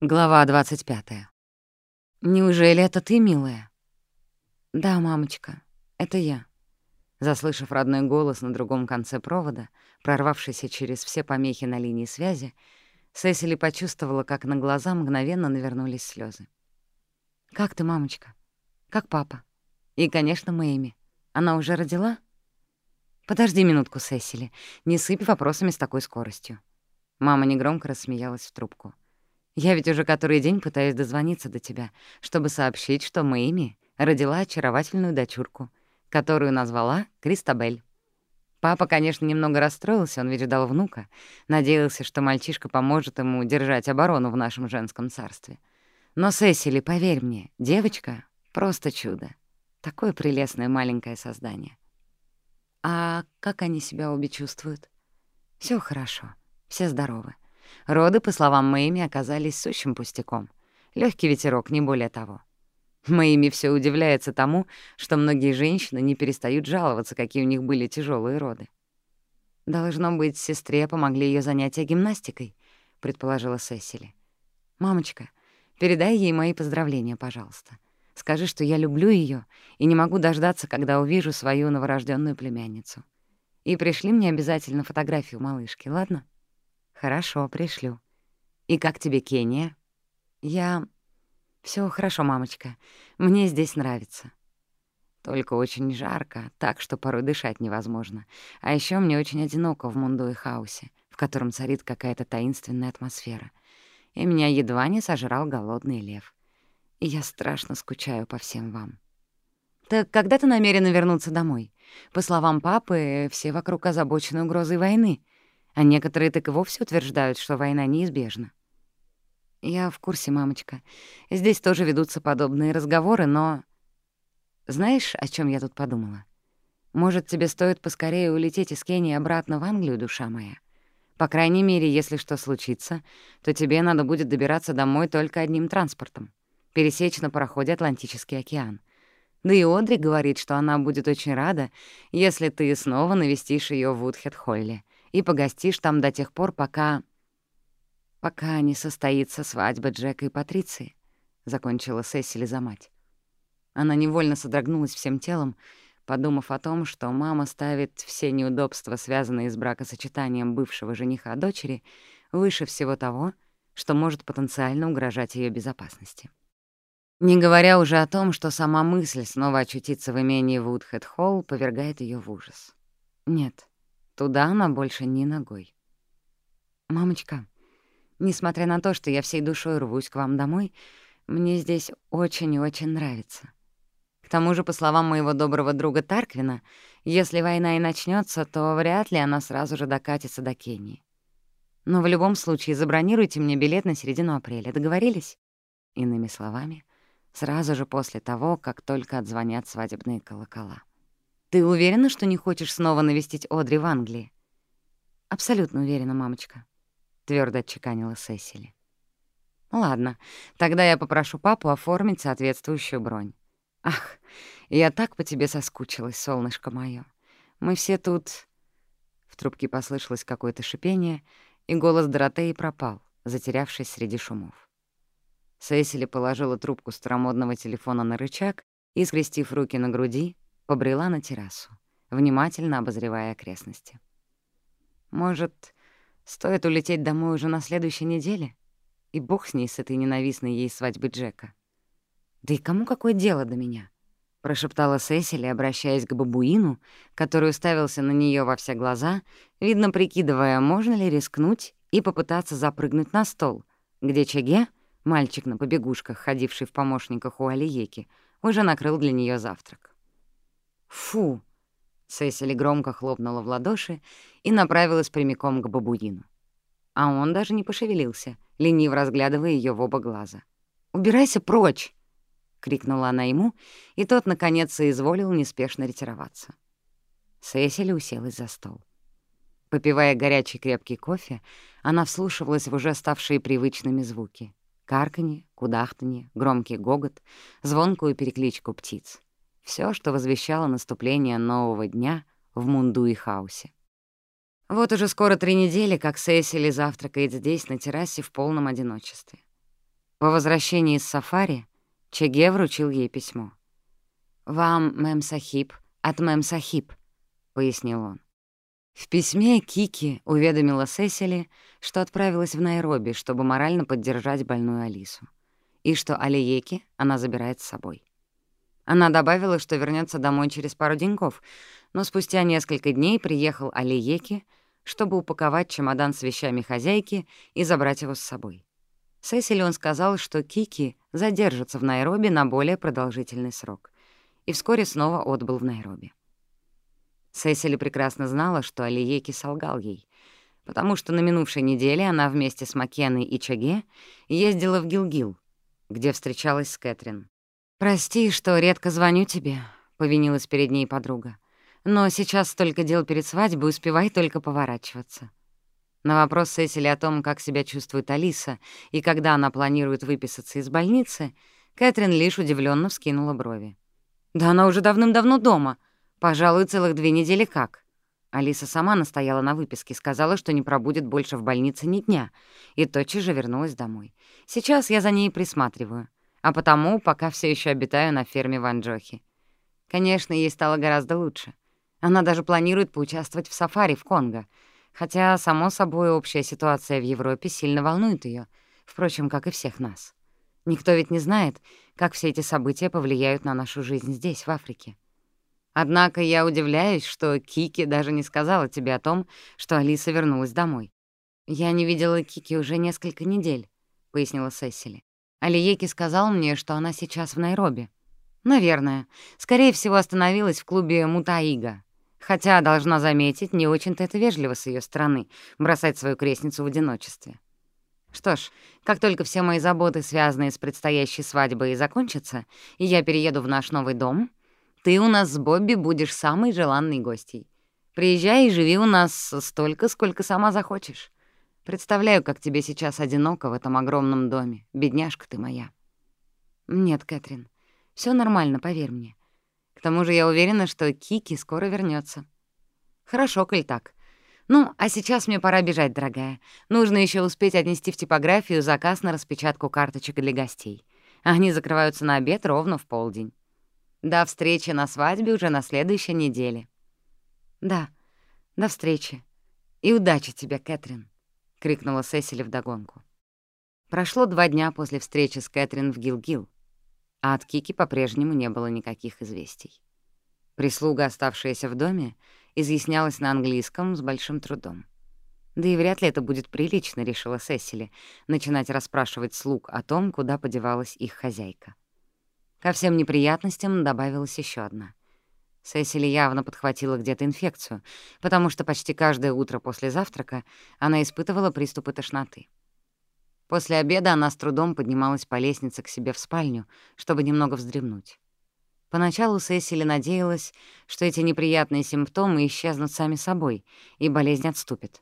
Глава 25. «Неужели это ты, милая?» «Да, мамочка, это я». Заслышав родной голос на другом конце провода, прорвавшийся через все помехи на линии связи, Сесили почувствовала, как на глаза мгновенно навернулись слезы. «Как ты, мамочка? Как папа? И, конечно, Мэйми. Она уже родила?» «Подожди минутку, Сесили. Не сыпь вопросами с такой скоростью». Мама негромко рассмеялась в трубку. Я ведь уже который день пытаюсь дозвониться до тебя, чтобы сообщить, что Мэйми родила очаровательную дочурку, которую назвала Кристабель. Папа, конечно, немного расстроился, он ведь ждал внука, надеялся, что мальчишка поможет ему держать оборону в нашем женском царстве. Но, Сесили, поверь мне, девочка — просто чудо. Такое прелестное маленькое создание. А как они себя обе чувствуют? Все хорошо, все здоровы. Роды, по словам Мэйми, оказались сущим пустяком. Легкий ветерок, не более того. Мэйми все удивляется тому, что многие женщины не перестают жаловаться, какие у них были тяжелые роды. «Должно быть, сестре помогли ее занятия гимнастикой», — предположила Сесили. «Мамочка, передай ей мои поздравления, пожалуйста. Скажи, что я люблю ее и не могу дождаться, когда увижу свою новорожденную племянницу. И пришли мне обязательно фотографию малышки, ладно?» Хорошо, пришлю. И как тебе Кения? Я... Все хорошо, мамочка. Мне здесь нравится. Только очень жарко, так что порой дышать невозможно. А еще мне очень одиноко в Мунду и Хаусе, в котором царит какая-то таинственная атмосфера. И меня едва не сожрал голодный лев. И я страшно скучаю по всем вам. Так когда ты намерена вернуться домой? По словам папы, все вокруг озабочены угрозой войны — а некоторые так и вовсе утверждают, что война неизбежна. Я в курсе, мамочка. Здесь тоже ведутся подобные разговоры, но... Знаешь, о чем я тут подумала? Может, тебе стоит поскорее улететь из Кении обратно в Англию, душа моя? По крайней мере, если что случится, то тебе надо будет добираться домой только одним транспортом. Пересечь на пароходе Атлантический океан. Да и Одри говорит, что она будет очень рада, если ты снова навестишь ее в Вудхед-Холле и погостишь там до тех пор, пока... пока не состоится свадьба Джека и Патриции», — закончила Сесили за мать. Она невольно содрогнулась всем телом, подумав о том, что мама ставит все неудобства, связанные с бракосочетанием бывшего жениха дочери, выше всего того, что может потенциально угрожать ее безопасности. Не говоря уже о том, что сама мысль снова очутиться в имении Вудхед-Холл повергает ее в ужас. Нет, Туда она больше ни ногой. «Мамочка, несмотря на то, что я всей душой рвусь к вам домой, мне здесь очень и очень нравится. К тому же, по словам моего доброго друга Тарквина, если война и начнется, то вряд ли она сразу же докатится до Кении. Но в любом случае забронируйте мне билет на середину апреля. Договорились? Иными словами, сразу же после того, как только отзвонят свадебные колокола. Ты уверена, что не хочешь снова навестить Одри в Англии? Абсолютно уверена, мамочка, твердо отчеканила Сесили. Ладно, тогда я попрошу папу оформить соответствующую бронь. Ах, я так по тебе соскучилась, солнышко мое. Мы все тут. В трубке послышалось какое-то шипение, и голос Доротеи пропал, затерявшись среди шумов. Сесили положила трубку старомодного телефона на рычаг и, скрестив руки на груди, побрела на террасу, внимательно обозревая окрестности. Может, стоит улететь домой уже на следующей неделе? И бог с ней, с этой ненавистной ей свадьбы Джека. «Да и кому какое дело до меня?» — прошептала Сесили, обращаясь к бабуину, который уставился на нее во все глаза, видно прикидывая, можно ли рискнуть и попытаться запрыгнуть на стол, где Чаге, мальчик на побегушках, ходивший в помощниках у Алиеки, уже накрыл для нее завтрак. «Фу!» — Сесили громко хлопнула в ладоши и направилась прямиком к бабуину. А он даже не пошевелился, лениво разглядывая ее в оба глаза. «Убирайся прочь!» — крикнула она ему, и тот, наконец, соизволил неспешно ретироваться. Сесили уселась за стол. Попивая горячий крепкий кофе, она вслушивалась в уже ставшие привычными звуки — карканье, кудахтанье, громкий гогот, звонкую перекличку птиц. Все, что возвещало наступление нового дня в Мунду и Хаусе. Вот уже скоро три недели, как Сесили завтракает здесь, на террасе, в полном одиночестве. По возвращении из сафари Чеге вручил ей письмо. «Вам, мэм Сахиб, от мэм Сахиб», — пояснил он. В письме Кики уведомила Сесили, что отправилась в Найроби, чтобы морально поддержать больную Алису, и что Алиеки она забирает с собой. Она добавила, что вернется домой через пару деньков, но спустя несколько дней приехал Алиеки, чтобы упаковать чемодан с вещами хозяйки и забрать его с собой. Сесили он сказал, что Кики задержится в Найроби на более продолжительный срок, и вскоре снова отбыл в Найроби. Сесили прекрасно знала, что Алиеки солгал ей, потому что на минувшей неделе она вместе с Макеной и Чаге ездила в Гилгил, -Гил, где встречалась с Кэтрин. «Прости, что редко звоню тебе», — повинилась перед ней подруга. «Но сейчас столько дел перед свадьбой, успевай только поворачиваться». На вопрос Сесили о том, как себя чувствует Алиса и когда она планирует выписаться из больницы, Кэтрин лишь удивленно вскинула брови. «Да она уже давным-давно дома. Пожалуй, целых две недели как». Алиса сама настояла на выписке, сказала, что не пробудет больше в больнице ни дня, и тотчас же вернулась домой. Сейчас я за ней присматриваю, а потому пока все еще обитаю на ферме в Анджохе. Конечно, ей стало гораздо лучше. Она даже планирует поучаствовать в сафари в Конго — Хотя, само собой, общая ситуация в Европе сильно волнует ее, впрочем, как и всех нас. Никто ведь не знает, как все эти события повлияют на нашу жизнь здесь, в Африке. Однако я удивляюсь, что Кики даже не сказала тебе о том, что Алиса вернулась домой. «Я не видела Кики уже несколько недель», — пояснила Сесили. Алиеки сказал мне, что она сейчас в Найроби. Наверное. Скорее всего, остановилась в клубе Мутаига, Хотя, должна заметить, не очень-то это вежливо с ее стороны — бросать свою крестницу в одиночестве. Что ж, как только все мои заботы, связанные с предстоящей свадьбой, закончатся, и я перееду в наш новый дом, ты у нас с Бобби будешь самой желанной гостьей. Приезжай и живи у нас столько, сколько сама захочешь. Представляю, как тебе сейчас одиноко в этом огромном доме. Бедняжка ты моя. Нет, Кэтрин, все нормально, поверь мне. К тому же я уверена, что Кики скоро вернется. Хорошо, коль так. Ну, а сейчас мне пора бежать, дорогая. Нужно еще успеть отнести в типографию заказ на распечатку карточек для гостей. Они закрываются на обед ровно в полдень. До встречи на свадьбе уже на следующей неделе. Да, до встречи. И удачи тебе, Кэтрин, — крикнула Сесили вдогонку. Прошло два дня после встречи с Кэтрин в Гилгил а от Кики по-прежнему не было никаких известий. Прислуга, оставшаяся в доме, изъяснялась на английском с большим трудом. Да и вряд ли это будет прилично, решила Сесили, начинать расспрашивать слуг о том, куда подевалась их хозяйка. Ко всем неприятностям добавилась еще одна. Сесили явно подхватила где-то инфекцию, потому что почти каждое утро после завтрака она испытывала приступы тошноты. После обеда она с трудом поднималась по лестнице к себе в спальню, чтобы немного вздремнуть. Поначалу Сесили надеялась, что эти неприятные симптомы исчезнут сами собой, и болезнь отступит.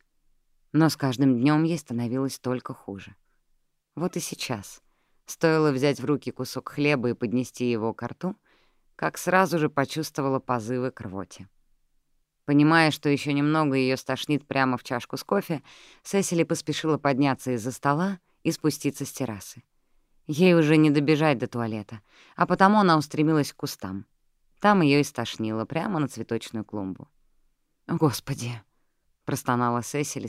Но с каждым днем ей становилось только хуже. Вот и сейчас. Стоило взять в руки кусок хлеба и поднести его к рту, как сразу же почувствовала позывы к рвоте. Понимая, что еще немного ее стошнит прямо в чашку с кофе, Сесили поспешила подняться из-за стола и спуститься с террасы. Ей уже не добежать до туалета, а потому она устремилась к кустам. Там ее и стошнило, прямо на цветочную клумбу. «Господи!» — простонала Сесили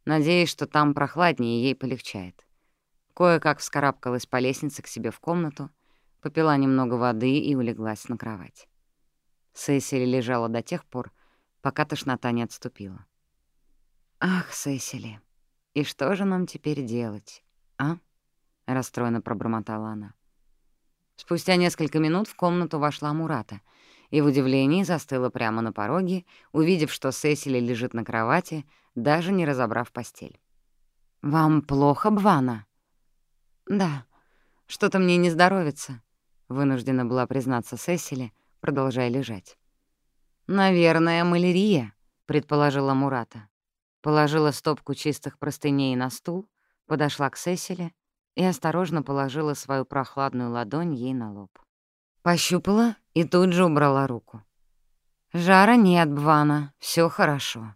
с отчаянием в голосе. «Что это с тобой, Сесили?» Она медленно побрела назад в дом, надеясь, что там прохладнее и ей полегчает. Кое-как вскарабкалась по лестнице к себе в комнату, попила немного воды и улеглась на кровать. Сесили лежала до тех пор, пока тошнота не отступила. «Ах, Сесили, и что же нам теперь делать, а?» — расстроенно пробормотала она. Спустя несколько минут в комнату вошла Мурата и в удивлении застыла даже не разобрав постель. «Вам плохо, Бвана?» «Да. Что-то мне не здоровится», — вынуждена была признаться Сесили, продолжая лежать. «Наверное, малярия», — предположила Мурата. Положила стопку чистых простыней на стул, подошла к Сесили и осторожно положила свою прохладную ладонь ей на лоб. Пощупала и тут же убрала руку. «Жара нет, Бвана, все хорошо.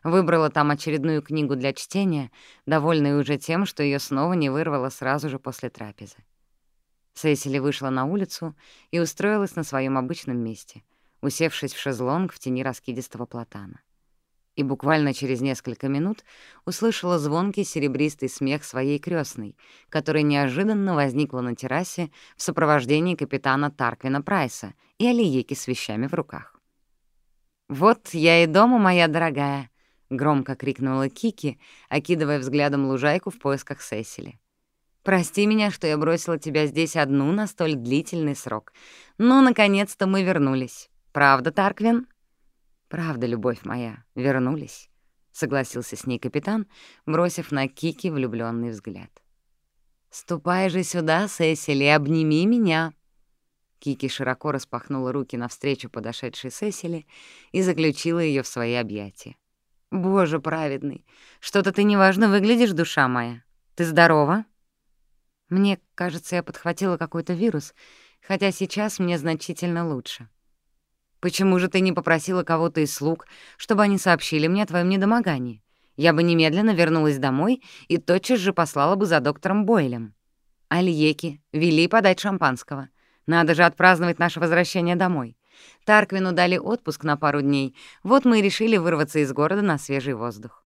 Послать за доктором?» «Нет, пока не надо. Может, завтра, если мне не полегчает». «Хорошо. Тогда отдыхайте». Незаметно для себя Сесилия задремала. А к обеду ее состояние заметно улучшилось. Она даже смогла проглотить несколько ложек супа и съесть небольшой кусочек хлеба. Пообедав, отправилась в библиотеку. Выбрала там очередную книгу для чтения, довольная уже тем, что ее снова не вырвало сразу же после трапезы. Сесили вышла на улицу и устроилась на своем обычном месте, усевшись в шезлонг в тени раскидистого платана и буквально через несколько минут услышала звонкий серебристый смех своей крестной, которая неожиданно возникла на террасе в сопровождении капитана Тарквина Прайса и Алиеки с вещами в руках. «Вот я и дома, моя дорогая!» — громко крикнула Кики, окидывая взглядом лужайку в поисках Сесили. «Прости меня, что я бросила тебя здесь одну на столь длительный срок, но, наконец-то, мы вернулись. Правда, Тарквин?» «Правда, любовь моя, вернулись», — согласился с ней капитан, бросив на Кики влюбленный взгляд. «Ступай же сюда, Сесили, обними меня!» Кики широко распахнула руки навстречу подошедшей Сесили и заключила ее в свои объятия. «Боже праведный, что-то ты неважно выглядишь, душа моя. Ты здорова?» «Мне кажется, я подхватила какой-то вирус, хотя сейчас мне значительно лучше», Почему же ты не попросила кого-то из слуг, чтобы они сообщили мне о твоем недомогании? Я бы немедленно вернулась домой и тотчас же послала бы за доктором Бойлем. Альеки, вели подать шампанского. Надо же отпраздновать наше возвращение домой. Тарквину дали отпуск на пару дней, вот мы и решили вырваться из города на свежий воздух.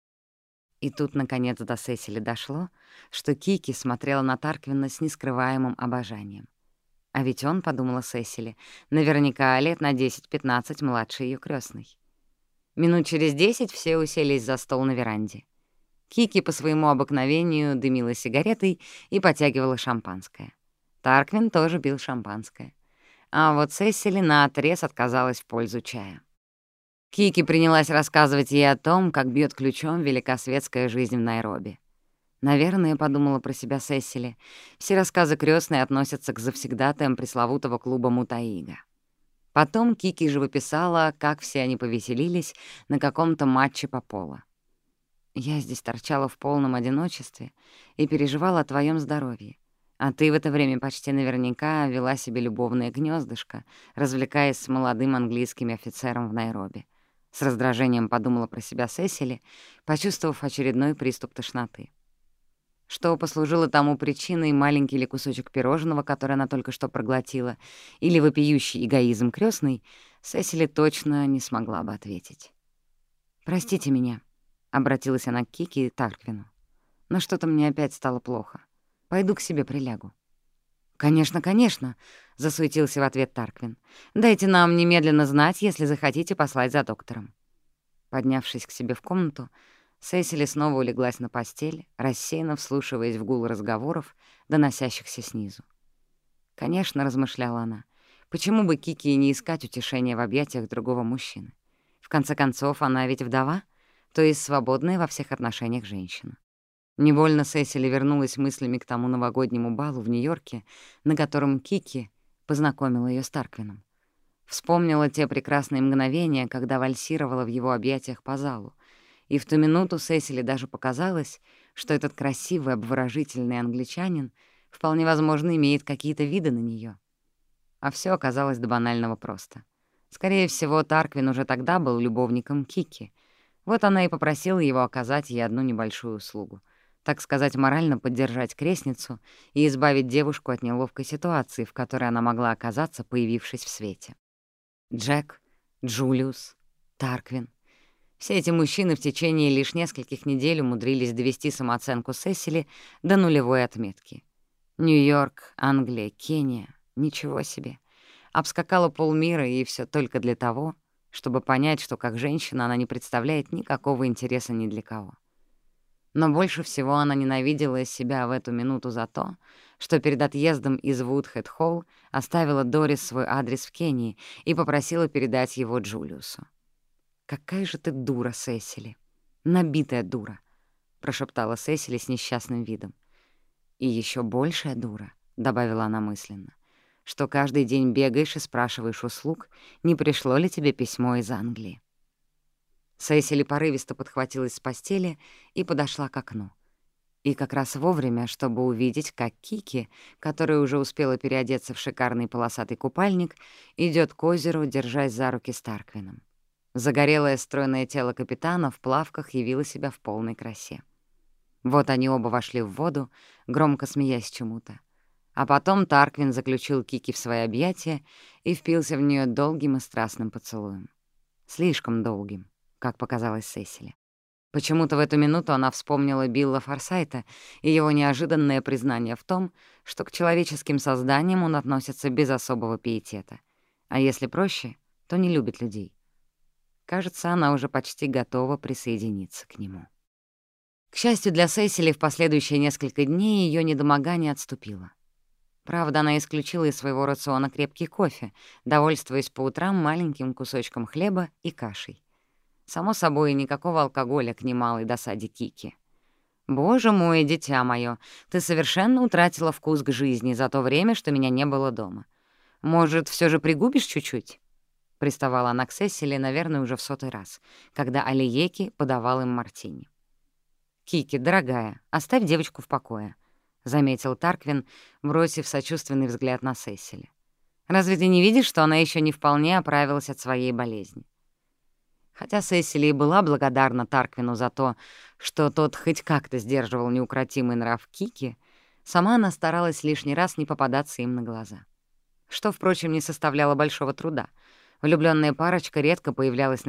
И тут, наконец, до Сесили дошло, что Кики смотрела на Тарквина с нескрываемым обожанием. А ведь он, — подумала Сесили, — наверняка лет на 10-15 младше ее крестной. Минут через десять все уселись за стол на веранде. Кики по своему обыкновению дымила сигаретой и потягивала шампанское. Тарквин тоже пил шампанское. А вот Сесили наотрез отказалась в пользу чая. Кики принялась рассказывать ей о том, как бьет ключом великосветская жизнь в Найроби. Наверное, подумала про себя Сесили, все рассказы крестной относятся к завсегдатаям пресловутого клуба Мутаига. Потом Кики же выписала, как все они повеселились на каком-то матче по поло. Я здесь торчала в полном одиночестве и переживала о твоем здоровье. А ты в это время почти наверняка вела себе любовное гнездышко, развлекаясь с молодым английским офицером в Найроби. С раздражением подумала про себя Сесили, почувствовав очередной приступ тошноты. Что послужило тому причиной маленький ли кусочек пирожного, который она только что проглотила, или вопиющий эгоизм крестный, Сесили точно не смогла бы ответить. «Простите меня», — обратилась она к Кике и Тарквину. «Но что-то мне опять стало плохо. Пойду к себе прилягу». «Конечно, конечно», — засуетился в ответ Тарквин. «Дайте нам немедленно знать, если захотите послать за доктором». Поднявшись к себе в комнату, Сесили снова улеглась на постель, рассеянно вслушиваясь в гул разговоров, доносящихся снизу. Конечно, размышляла она, почему бы Кики и не искать утешения в объятиях другого мужчины? В конце концов, она ведь вдова, то есть свободная во всех отношениях женщина. Невольно Сесили вернулась мыслями к тому новогоднему балу в Нью-Йорке, на котором Кики познакомила ее с Тарквином. Вспомнила те прекрасные мгновения, когда вальсировала в его объятиях по залу, и в ту минуту Сесили даже показалось, что этот красивый, обворожительный англичанин вполне возможно имеет какие-то виды на нее. А все оказалось до банального просто. Скорее всего, Тарквин уже тогда был любовником Кики. Вот она и попросила его оказать ей одну небольшую услугу. Так сказать, морально поддержать крестницу и избавить девушку от неловкой ситуации, в которой она могла оказаться, появившись в свете. Джек, Джулиус, Тарквин. Все эти мужчины в течение лишь нескольких недель умудрились довести самооценку Сесили до нулевой отметки. Нью-Йорк, Англия, Кения — ничего себе. Обскакала полмира, и все только для того, чтобы понять, что как женщина она не представляет никакого интереса ни для кого. Но больше всего она ненавидела себя в эту минуту за то, что перед отъездом из Вудхед-Холл оставила Дорис свой адрес в Кении и попросила передать его Джулиусу. «Какая же ты дура, Сесили! Набитая дура!» — прошептала Сесили с несчастным видом. «И еще большая дура», — добавила она мысленно, «что каждый день бегаешь и спрашиваешь у слуг, не пришло ли тебе письмо из Англии». Сесили порывисто подхватилась с постели и подошла к окну. И как раз вовремя, чтобы увидеть, как Кики, которая уже успела переодеться в шикарный полосатый купальник, идет к озеру, держась за руки с Тарквином. Загорелое стройное тело капитана в плавках явило себя в полной красе. Вот они оба вошли в воду, громко смеясь чему-то. А потом Тарквин заключил Кики в свои объятия и впился в нее долгим и страстным поцелуем. Слишком долгим как показалось Сесили. Почему-то в эту минуту она вспомнила Билла Форсайта и его неожиданное признание в том, что к человеческим созданиям он относится без особого пиетета. А если проще, то не любит людей. Кажется, она уже почти готова присоединиться к нему. К счастью для Сесили, в последующие несколько дней ее недомогание отступило. Правда, она исключила из своего рациона крепкий кофе, довольствуясь по утрам маленьким кусочком хлеба и кашей. Само собой, никакого алкоголя к немалой досаде Кики. «Боже мой, дитя мое, ты совершенно утратила вкус к жизни за то время, что меня не было дома. Может, все же пригубишь чуть-чуть?» Приставала она к Сесиле, наверное, уже в сотый раз, когда Алиеки подавал им мартини. «Кики, дорогая, оставь девочку в покое», — заметил Тарквин, бросив сочувственный взгляд на Сесиле. «Разве ты не видишь, что она еще не вполне оправилась от своей болезни?» Хотя Сесили и была благодарна Тарквину за то, что тот хоть как-то сдерживал неукротимый нрав Кики, сама она старалась лишний раз не попадаться им на глаза. Что, впрочем, не составляло большого труда. Влюбленная парочка редко появлялась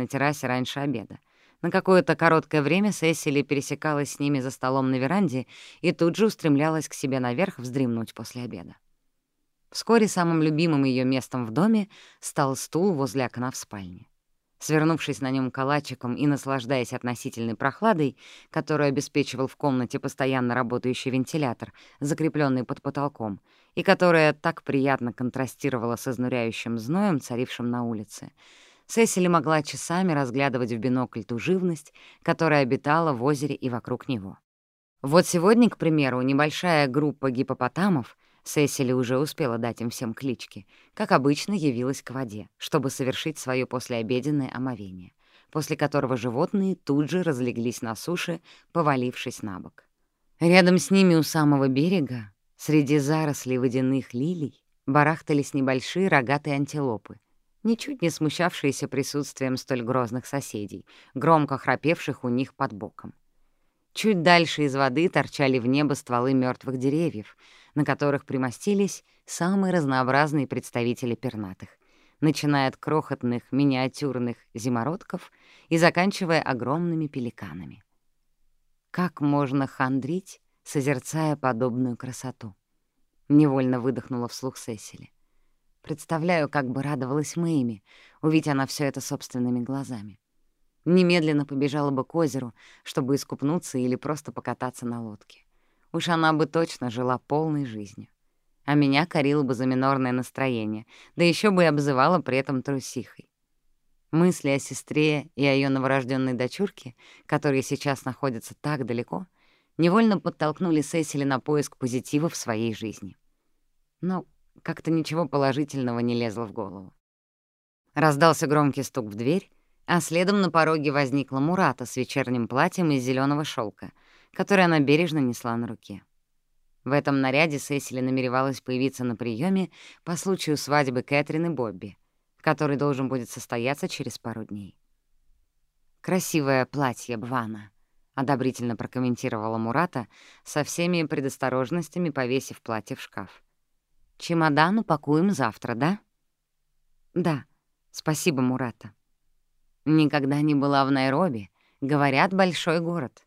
на террасе раньше обеда. На какое-то короткое время Сесили пересекалась с ними за столом на веранде и тут же устремлялась к себе наверх вздремнуть после обеда. Вскоре самым любимым ее местом в доме стал стул возле окна в спальне. Свернувшись на нем калачиком и наслаждаясь относительной прохладой, которую обеспечивал в комнате постоянно работающий вентилятор, закрепленный под потолком, и которая так приятно контрастировала с изнуряющим зноем, царившим на улице, Сесили могла часами разглядывать в бинокль ту живность, которая обитала в озере и вокруг него. Вот сегодня, к примеру, небольшая группа гипопотамов — Сесили уже успела дать им всем клички, как обычно явилась к воде, чтобы совершить свое послеобеденное омовение, после которого животные тут же разлеглись на суше, повалившись на бок. Рядом с ними у самого берега, среди зарослей водяных лилий, барахтались небольшие рогатые антилопы, ничуть не смущавшиеся присутствием столь грозных соседей, громко храпевших у них под боком. Чуть дальше из воды торчали в небо стволы мертвых деревьев, на которых примостились самые разнообразные представители пернатых, начиная от крохотных миниатюрных зимородков и заканчивая огромными пеликанами. Как можно хандрить, созерцая подобную красоту? Невольно выдохнула вслух Сесили. Представляю, как бы радовалась Мэйми, увидеть она все это собственными глазами. Немедленно побежала бы к озеру, чтобы искупнуться или просто покататься на лодке. Уж она бы точно жила полной жизнью. А меня корила бы за минорное настроение, да еще бы и обзывала при этом трусихой. Мысли о сестре и о ее новорожденной дочурке, которые сейчас находятся так далеко, невольно подтолкнули Сесили на поиск позитива в своей жизни. Но как-то ничего положительного не лезло в голову. Раздался громкий стук в дверь, а следом на пороге возникла Мурата с вечерним платьем из зеленого шелка — которая она бережно несла на руке. В этом наряде Сесили намеревалась появиться на приеме по случаю свадьбы Кэтрин и Бобби, который должен будет состояться через пару дней. «Красивое платье Бвана», — одобрительно прокомментировала Мурата, со всеми предосторожностями повесив платье в шкаф. «Чемодан упакуем завтра, да?» «Да. Спасибо, Мурата». «Никогда не была в Найроби. Говорят, большой город».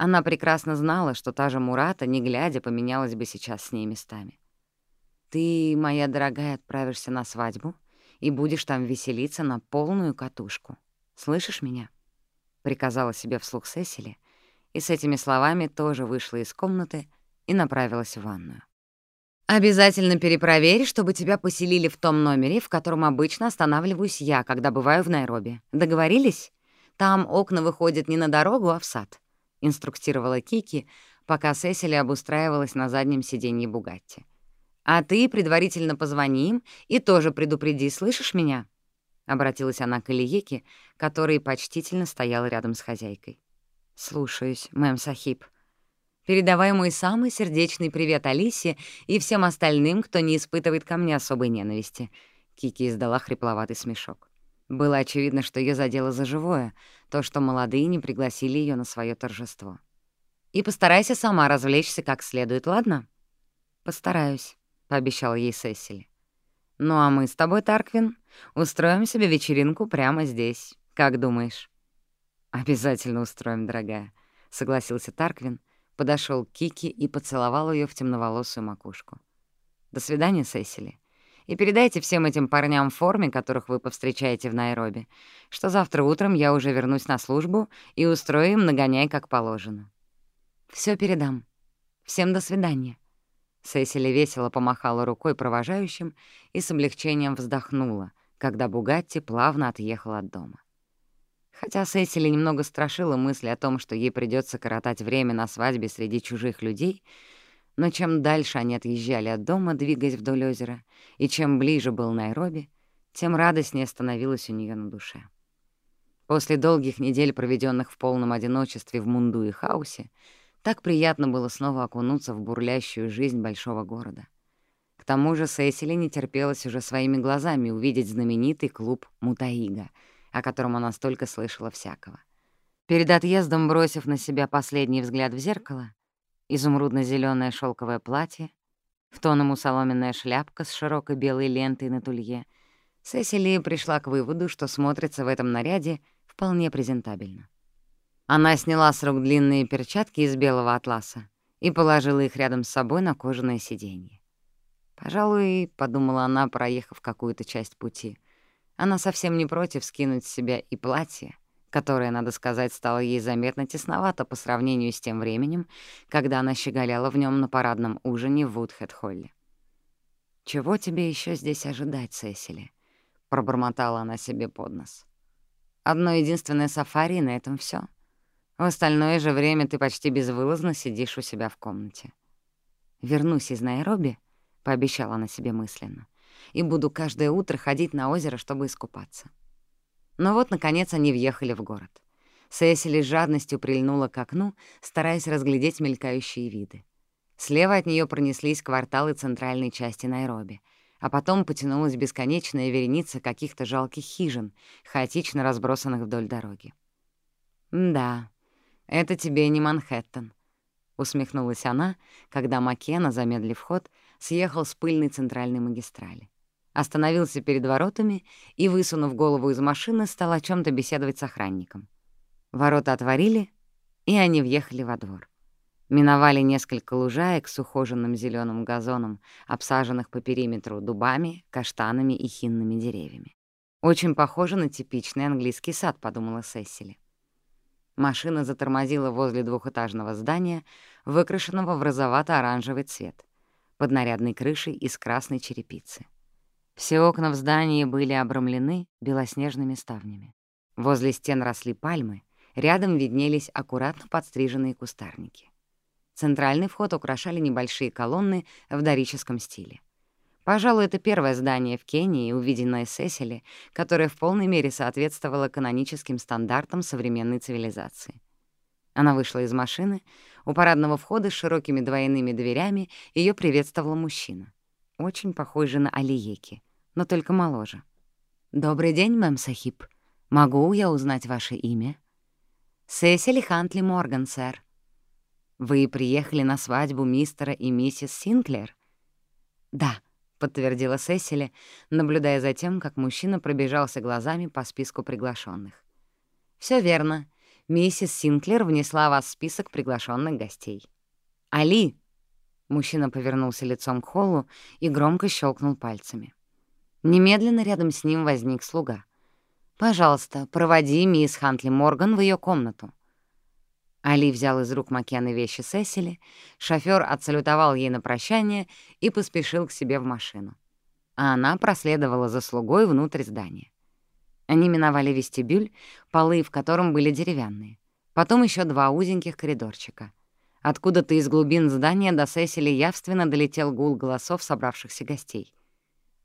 вздохнула в ответ Мурата. «Счастливая вы. Пойду приготовлю вам ванну». Прежде чем Сесили успела ответить, Мурата уже исчезла за дверью. Последние слова служанки эхом отозвались в душе Сесили. Из чего это она вдруг вздумала жалеть себя? Скулит над собственными бедами, словно какой гипопотам из тех, что сейчас валяются на берегу, принялась укорять она саму себя. Нет, так больше продолжаться не может. Она прекрасно знала, что та же Мурата, не глядя, поменялась бы сейчас с ней местами. Ты, моя дорогая, отправишься на свадьбу и будешь там веселиться на полную катушку. Слышишь меня?» — приказала себе вслух Сесили, и с этими словами тоже вышла из комнаты и направилась в ванную. «Обязательно перепроверь, чтобы тебя поселили в том номере, в котором обычно останавливаюсь я, когда бываю в Найроби. Договорились? Там окна выходят не на дорогу, а в сад», — инструктировала Кики, пока Сесили обустраивалась на заднем сиденье Бугатти. «А ты предварительно позвони им и тоже предупреди, слышишь меня?» — обратилась она к Ильеке, который почтительно стоял рядом с хозяйкой. «Слушаюсь, мэм Сахиб. Передавай мой самый сердечный привет Алисе и всем остальным, кто не испытывает ко мне особой ненависти». Кики издала хрипловатый смешок. Было очевидно, что ее задело за живое, то, что молодые не пригласили ее на свое торжество. «И постарайся сама развлечься как следует, ладно?» «Постараюсь», — пообещала ей Сесили. «Ну а мы с тобой, Тарквин, устроим себе вечеринку прямо здесь. Как думаешь?» «Обязательно устроим, дорогая», — согласился Тарквин, подошел к Кики и поцеловал ее в темноволосую макушку. «До свидания, Сесили. И передайте всем этим парням в форме, которых вы повстречаете в Найроби, что завтра утром я уже вернусь на службу и устрою им нагоняй как положено». Все передам. Всем до свидания». Сесили весело помахала рукой провожающим и с облегчением вздохнула, когда Бугатти плавно отъехал от дома. Хотя Сесили немного страшила мысль о том, что ей придется коротать время на свадьбе среди чужих людей, но чем дальше они отъезжали от дома, двигаясь вдоль озера, и чем ближе был Найроби, тем радостнее становилось у нее на душе. После долгих недель, проведенных в полном одиночестве в Мунду и Хаусе, так приятно было снова окунуться в бурлящую жизнь большого города. К тому же Сесили не терпелось уже своими глазами увидеть знаменитый клуб «Мутаига», о котором она столько слышала всякого. Перед отъездом, бросив на себя последний взгляд в зеркало, изумрудно зеленое шелковое платье, в тон ему соломенная шляпка с широкой белой лентой на тулье, Сесили пришла к выводу, что смотрится в этом наряде вполне презентабельно. Она сняла с рук длинные перчатки из белого атласа и положила их рядом с собой на кожаное сиденье. «Пожалуй, — подумала она, проехав какую-то часть пути, — она совсем не против скинуть с себя и платье, которое, надо сказать, стало ей заметно тесновато по сравнению с тем временем, когда она щеголяла в нем на парадном ужине в Вудхед-Холле. «Чего тебе еще здесь ожидать, Сесили?» — пробормотала она себе под нос. «Одно единственное сафари, и на этом все. В остальное же время ты почти безвылазно сидишь у себя в комнате. «Вернусь из Найроби», — пообещала она себе мысленно, «и буду каждое утро ходить на озеро, чтобы искупаться». Но вот, наконец, они въехали в город. Сесили с жадностью прильнула к окну, стараясь разглядеть мелькающие виды. Слева от нее пронеслись кварталы центральной части Найроби, а потом потянулась бесконечная вереница каких-то жалких хижин, хаотично разбросанных вдоль дороги. Да, «Это тебе не Манхэттен», — усмехнулась она, когда Маккена, замедлив ход, съехал с пыльной центральной магистрали. Остановился перед воротами и, высунув голову из машины, стал о чем то беседовать с охранником. Ворота отворили, и они въехали во двор. Миновали несколько лужаек с ухоженным зеленым газоном, обсаженных по периметру дубами, каштанами и хинными деревьями. «Очень похоже на типичный английский сад», — подумала Сесили. Машина затормозила возле двухэтажного здания, выкрашенного в розовато-оранжевый цвет, под нарядной крышей из красной черепицы. Все окна в здании были обрамлены белоснежными ставнями. Возле стен росли пальмы, рядом виднелись аккуратно подстриженные кустарники. Центральный вход украшали небольшие колонны в дорическом стиле. Пожалуй, это первое здание в Кении, увиденное Сесили, которое в полной мере соответствовало каноническим стандартам современной цивилизации. Она вышла из машины. У парадного входа с широкими двойными дверями ее приветствовал мужчина. Очень похожий на Алиеки, но только моложе. «Добрый день, мэм Сахиб. Могу я узнать ваше имя?» «Сесили Хантли Морган, сэр». «Вы приехали на свадьбу мистера и миссис Синклер?» «Да», подтвердила Сесили, наблюдая за тем, как мужчина пробежался глазами по списку приглашенных. Все верно. Миссис Синклер внесла вас в список приглашенных гостей. Али! Мужчина повернулся лицом к холлу и громко щелкнул пальцами. немедленно рядом с ним возник слуга. «Пожалуйста, проводи мисс Хантли Морган в ее комнату». Али взял из рук Макена вещи Сесили, шофёр отсалютовал ей на прощание и поспешил к себе в машину. А она проследовала за слугой внутрь здания. Они миновали вестибюль, полы в котором были деревянные. Потом еще два узеньких коридорчика. Откуда-то из глубин здания до Сесили явственно долетел гул голосов собравшихся гостей —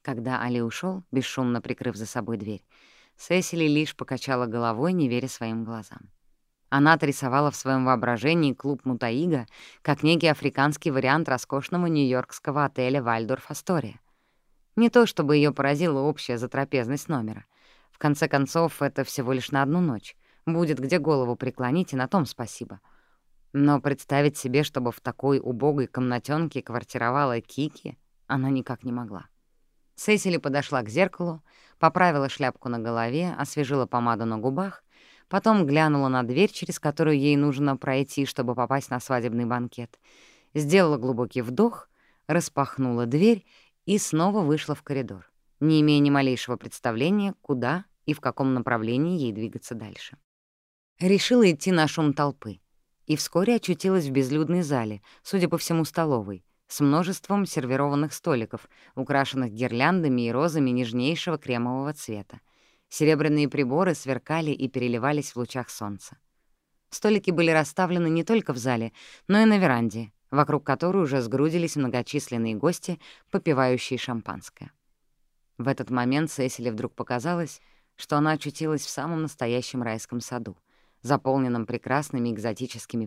«Вот ваша комната, мэм Сахиб», — сказал ей Али, указав на дверь. «Номер десять». Сесили вошла в комнату, и поразилась ее поистине спартанской обстановке. Узенькая односпальная кровать, комод возле стены, на крышке которого стоит таз для умывания. В углу примостился небольшой платяной шкаф, похожий на перевернутый гроб. Все хорошо, мэм Сахиб?» Все замечательно, спасибо». Когда Али ушел, бесшумно прикрыв за собой дверь, Сесили лишь покачала головой, не веря своим глазам. Она отрисовала в своем воображении клуб Мутаига как некий африканский вариант роскошного нью-йоркского отеля «Вальдорф Астория». Не то чтобы ее поразила общая затрапезность номера. В конце концов, это всего лишь на одну ночь. Будет где голову преклонить, и на том спасибо. Но представить себе, чтобы в такой убогой комнатенке квартировала Кики, она никак не могла. Сесили подошла к зеркалу, поправила шляпку на голове, освежила помаду на губах Потом глянула на дверь, через которую ей нужно пройти, чтобы попасть на свадебный банкет. Сделала глубокий вдох, распахнула дверь и снова вышла в коридор, не имея ни малейшего представления, куда и в каком направлении ей двигаться дальше. Решила идти на шум толпы и вскоре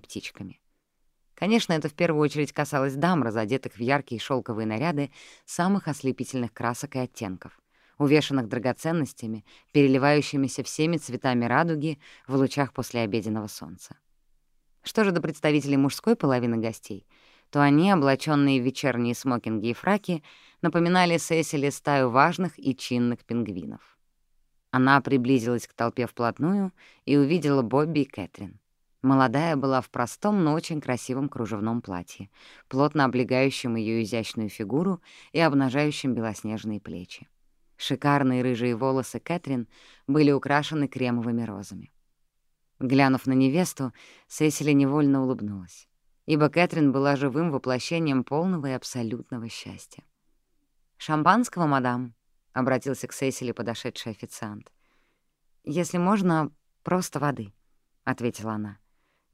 очутилась в безлюдной зале, судя по всему, столовой, с множеством сервированных столиков, украшенных гирляндами и розами нежнейшего кремового цвета. Серебряные приборы сверкали и переливались в лучах солнца. Столики были расставлены не только в зале, но и на веранде, вокруг которой уже сгрудились многочисленные гости, попивающие шампанское. В этот момент Сесили вдруг показалось, что она очутилась в самом настоящем райском саду, заполненном прекрасными экзотическими птичками. Конечно, это в первую очередь касалось дам, разодетых в яркие шелковые наряды самых ослепительных красок и оттенков увешанных драгоценностями, переливающимися всеми цветами радуги в лучах послеобеденного солнца. Что же до представителей мужской половины гостей, то они, облаченные в вечерние смокинги и фраки, напоминали Сесили стаю важных и чинных пингвинов. Она приблизилась к толпе вплотную и увидела Бобби и Кэтрин. Молодая была в простом, но очень красивом кружевном платье, плотно облегающем ее изящную фигуру и обнажающем белоснежные плечи. Шикарные рыжие волосы Кэтрин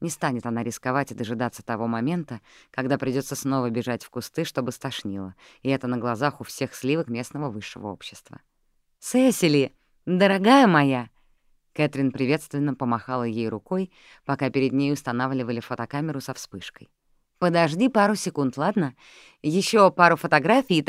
были украшены кремовыми розами. Глянув на невесту, Сесили невольно улыбнулась, ибо Кэтрин была живым воплощением полного и абсолютного счастья. «Шампанского, мадам?» — обратился к Сесили подошедший официант. «Если можно, просто воды», — ответила она. Не станет она рисковать и дожидаться того момента, когда придется снова бежать в кусты, чтобы стошнило, и это на глазах у всех сливок местного высшего общества. «Сесили, дорогая моя!» Кэтрин приветственно помахала ей рукой, пока перед ней устанавливали фотокамеру со вспышкой. «Подожди пару секунд, ладно? Еще пару фотографий, и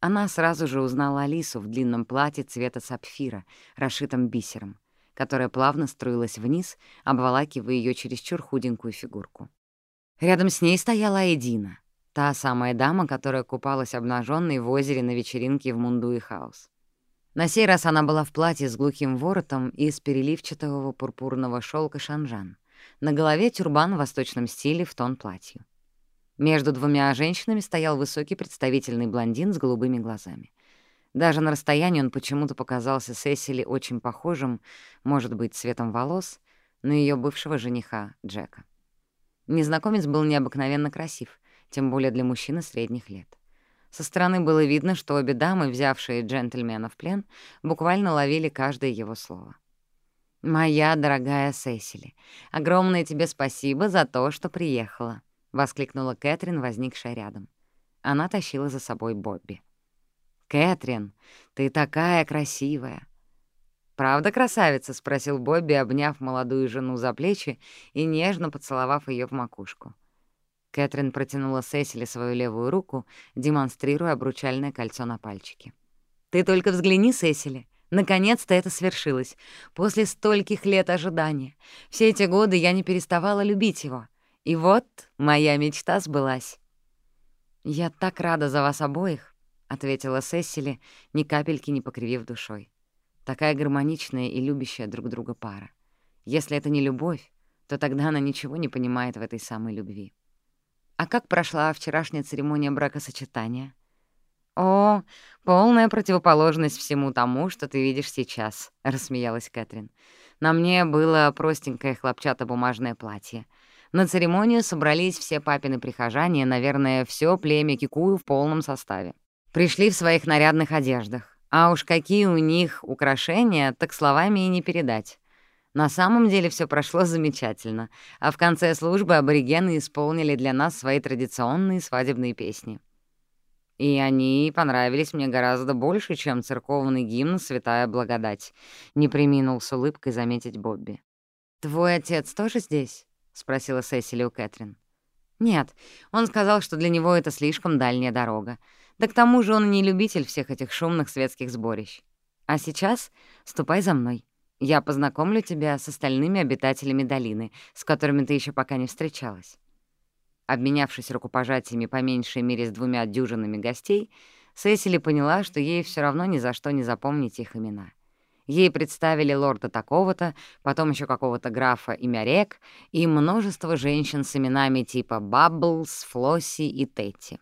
тогда я начну знакомить тебя с остальными гостями». «Конечно, подожду», — крикнула в ответ Сесили, окидывая взглядом собравшуюся публику. Она сразу же узнала Алису в длинном платье цвета сапфира, расшитом бисером, которая плавно струилась вниз, обволакивая ее чересчур худенькую фигурку. Рядом с ней стояла Эдина, та самая дама, которая купалась обнаженной в озере на вечеринке в Мундуи Хаус. На сей раз она была в платье с глухим воротом из переливчатого пурпурного шелка шанжан. На голове тюрбан в восточном стиле в тон платью. Между двумя женщинами стоял высокий представительный блондин с голубыми глазами. Даже на расстоянии он почему-то показался Сесили очень похожим, может быть, цветом волос, на ее бывшего жениха Джека. Незнакомец был необыкновенно красив, тем более для мужчины средних лет. Со стороны было видно, что обе дамы, взявшие джентльмена в плен, буквально ловили каждое его слово. «Моя дорогая Сесили, огромное тебе спасибо за то, что приехала», — воскликнула Кэтрин, возникшая рядом. Она тащила за собой Бобби. «Кэтрин, ты такая красивая!» «Правда, красавица?» — спросил Бобби, обняв молодую жену за плечи и нежно поцеловав ее в макушку. Кэтрин протянула Сесили свою левую руку, демонстрируя обручальное кольцо на пальчике. «Ты только взгляни, Сесили. Наконец-то это свершилось. После стольких лет ожидания. Все эти годы я не переставала любить его. И вот моя мечта сбылась. «Я так рада за вас обоих», — ответила Сесили, ни капельки не покривив душой. «Такая гармоничная и любящая друг друга пара. Если это не любовь, то тогда она ничего не понимает в этой самой любви». «А как прошла вчерашняя церемония бракосочетания?» «О, полная противоположность всему тому, что ты видишь сейчас», — рассмеялась Кэтрин. «На мне было простенькое хлопчатобумажное платье — на церемонию собрались все папины прихожане, наверное, все племя Кикую в полном составе. Пришли в своих нарядных одеждах. А уж какие у них украшения, так словами и не передать. На самом деле все прошло замечательно, а в конце службы аборигены исполнили для нас свои традиционные свадебные песни. И они понравились мне гораздо больше, чем церковный гимн «Святая благодать», — не приминул с улыбкой заметить Бобби. «Твой отец тоже здесь?» спросила Сесили у Кэтрин. «Нет, он сказал, что для него это слишком дальняя дорога. Да к тому же он не любитель всех этих шумных светских сборищ. А сейчас ступай за мной. Я познакомлю тебя с остальными обитателями долины, с которыми ты еще пока не встречалась». Обменявшись рукопожатиями по меньшей мере с двумя дюжинами гостей, Сесили поняла, что ей все равно ни за что не запомнить их имена. Ей представили лорда такого-то, потом еще какого-то графа имя Рек и множество женщин с именами типа Бабблс, Флосси и Тетти.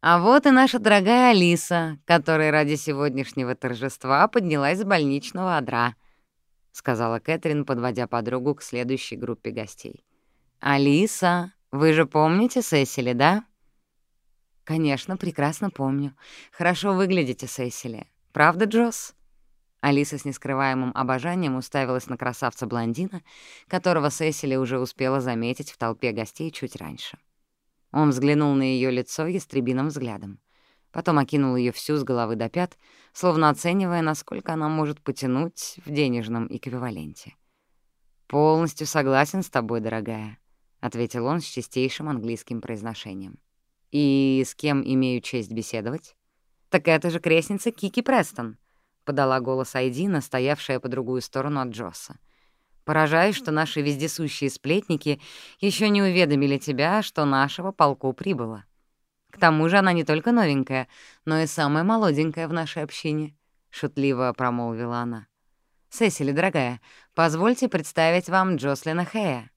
А вот и наша дорогая Алиса, которая ради сегодняшнего торжества поднялась с больничного одра, — сказала Кэтрин, подводя подругу к следующей группе гостей. «Алиса, вы же помните Сесили, да?» «Конечно, прекрасно помню. Хорошо выглядите, Сесили. Правда, Джосс?» Алиса с нескрываемым обожанием уставилась на красавца-блондина, которого Сесили уже успела заметить в толпе гостей чуть раньше. Он взглянул на ее лицо ястребиным взглядом. Потом окинул ее всю с головы до пят, словно оценивая, насколько она может потянуть в денежном эквиваленте. «Полностью согласен с тобой, дорогая», — ответил он с чистейшим английским произношением. «И с кем имею честь беседовать?» «Так это же крестница Кики Престон», — подала голос Айдина, стоявшая по другую сторону от Джосса. Поражаюсь, что наши вездесущие сплетники еще не уведомили тебя, что нашего полку прибыло. К тому же она не только новенькая, но и самая молоденькая в нашей общине», — шутливо промолвила она. «Сесили, дорогая, позвольте представить вам Джослина Хэя,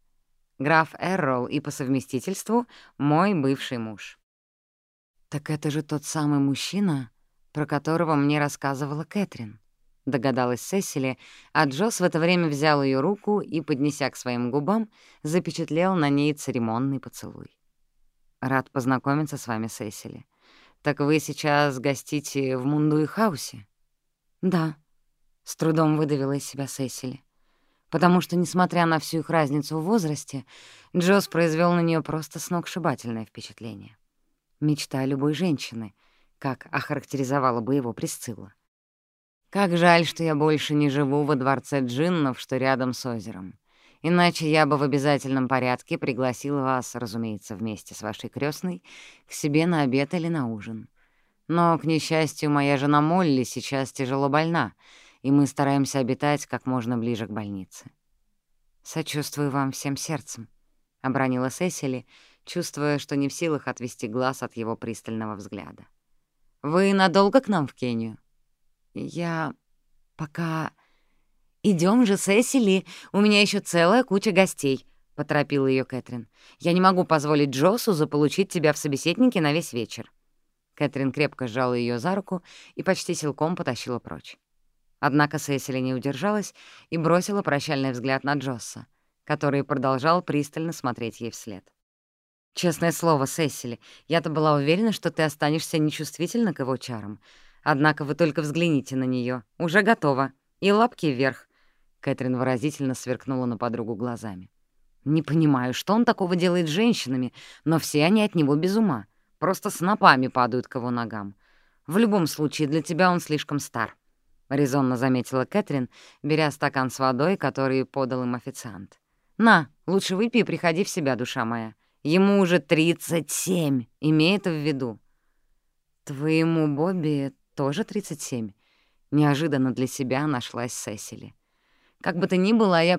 граф Эррол и по совместительству мой бывший муж». «Так это же тот самый мужчина, про которого мне рассказывала Кэтрин». — догадалась Сесили, а Джосс в это время взял ее руку и, поднеся к своим губам, запечатлел на ней церемонный поцелуй. «Рад познакомиться с вами, Сесили. Так вы сейчас гостите в Мундуи-хаусе?» «Да», — с трудом выдавила из себя Сесили. Потому что, несмотря на всю их разницу в возрасте, Джосс произвел на нее просто сногсшибательное впечатление. Мечта любой женщины, как охарактеризовала бы его Присцилла. Как жаль, что я больше не живу во дворце джиннов, что рядом с озером. Иначе я бы в обязательном порядке пригласила вас, разумеется, вместе с вашей крестной, к себе на обед или на ужин. Но, к несчастью, моя жена Молли сейчас тяжело больна, и мы стараемся обитать как можно ближе к больнице. «Сочувствую вам всем сердцем», — обронила Сесили, чувствуя, что не в силах отвести глаз от его пристального взгляда. «Вы надолго к нам в Кению?» «Я пока...» Идем же, Сесили, у меня еще целая куча гостей», — поторопила ее Кэтрин. «Я не могу позволить Джосу заполучить тебя в собеседнике на весь вечер». Кэтрин крепко сжала ее за руку и почти силком потащила прочь. Однако Сесили не удержалась и бросила прощальный взгляд на Джосса, который продолжал пристально смотреть ей вслед. «Честное слово, Сесили, я-то была уверена, что ты останешься нечувствительна к его чарам. Однако вы только взгляните на нее. Уже готово. И лапки вверх. Кэтрин выразительно сверкнула на подругу глазами. «Не понимаю, что он такого делает с женщинами, но все они от него без ума. Просто снопами падают к его ногам. В любом случае, для тебя он слишком стар. резонно заметила Кэтрин, беря стакан с водой, который подал им официант. «На, лучше выпей и приходи в себя, душа моя. Ему уже 37, имей это в виду». «Твоему Бобби тоже 37?» Неожиданно для себя нашлась Сесили. Как бы то ни было, я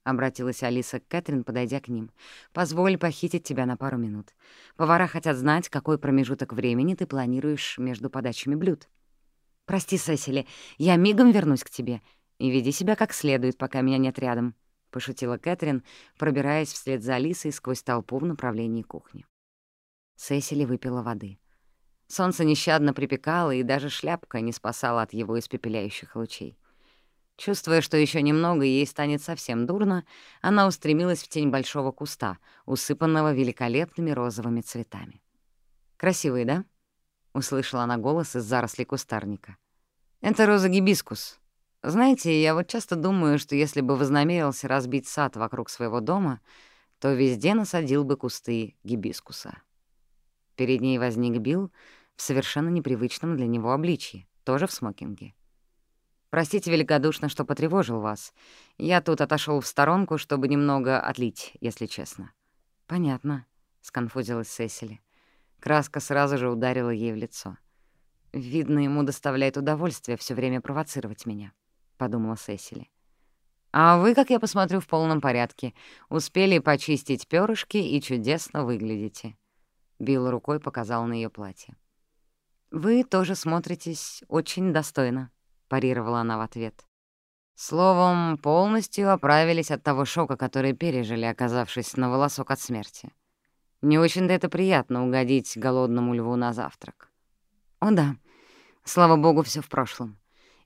прекрасно понимаю, почему он пользуется у дам таким успехом. Он ведь необыкновенно хорош собой. К тому же само очарование и любезность. «Дорогая», — обратилась Алиса к Кэтрин, подойдя к ним, — «позволь похитить тебя на пару минут. Повара хотят знать, какой промежуток времени ты планируешь между подачами блюд». «Прости, Сесили, я мигом вернусь к тебе. И веди себя как следует, пока меня нет рядом», — пошутила Кэтрин, пробираясь вслед за Алисой сквозь толпу в направлении кухни. Сесили выпила воды. Солнце нещадно припекало, и даже шляпка не спасала от его испепеляющих лучей. Чувствуя, что еще немного ей станет совсем дурно, она устремилась в тень большого куста, усыпанного великолепными розовыми цветами. «Красивый, да?» — услышала она голос из зарослей кустарника. «Это роза гибискус», знаете, я вот часто думаю, что если бы вознамерился разбить сад вокруг своего дома, то везде насадил бы кусты гибискуса. Перед ней возник Билл в совершенно непривычном для него обличье, тоже в смокинге. Простите великодушно, что потревожил вас. Я тут отошел в сторонку, чтобы немного отлить, если честно». «Понятно», — сконфузилась Сесили. Краска сразу же ударила ей в лицо. «Видно, ему доставляет удовольствие все время провоцировать меня», — подумала Сесили. «А вы, как я посмотрю, в полном порядке. Успели почистить перышки и чудесно выглядите». Билл рукой показал на ее платье. «Вы тоже смотритесь очень достойно», парировала она в ответ. Словом, полностью оправились от того шока, который пережили, оказавшись на волосок от смерти. Не очень-то это приятно угодить голодному льву на завтрак. О да, слава богу, все в прошлом.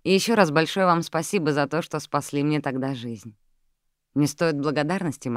И еще раз большое вам спасибо за то, что спасли мне тогда жизнь. Не стоит благодарности,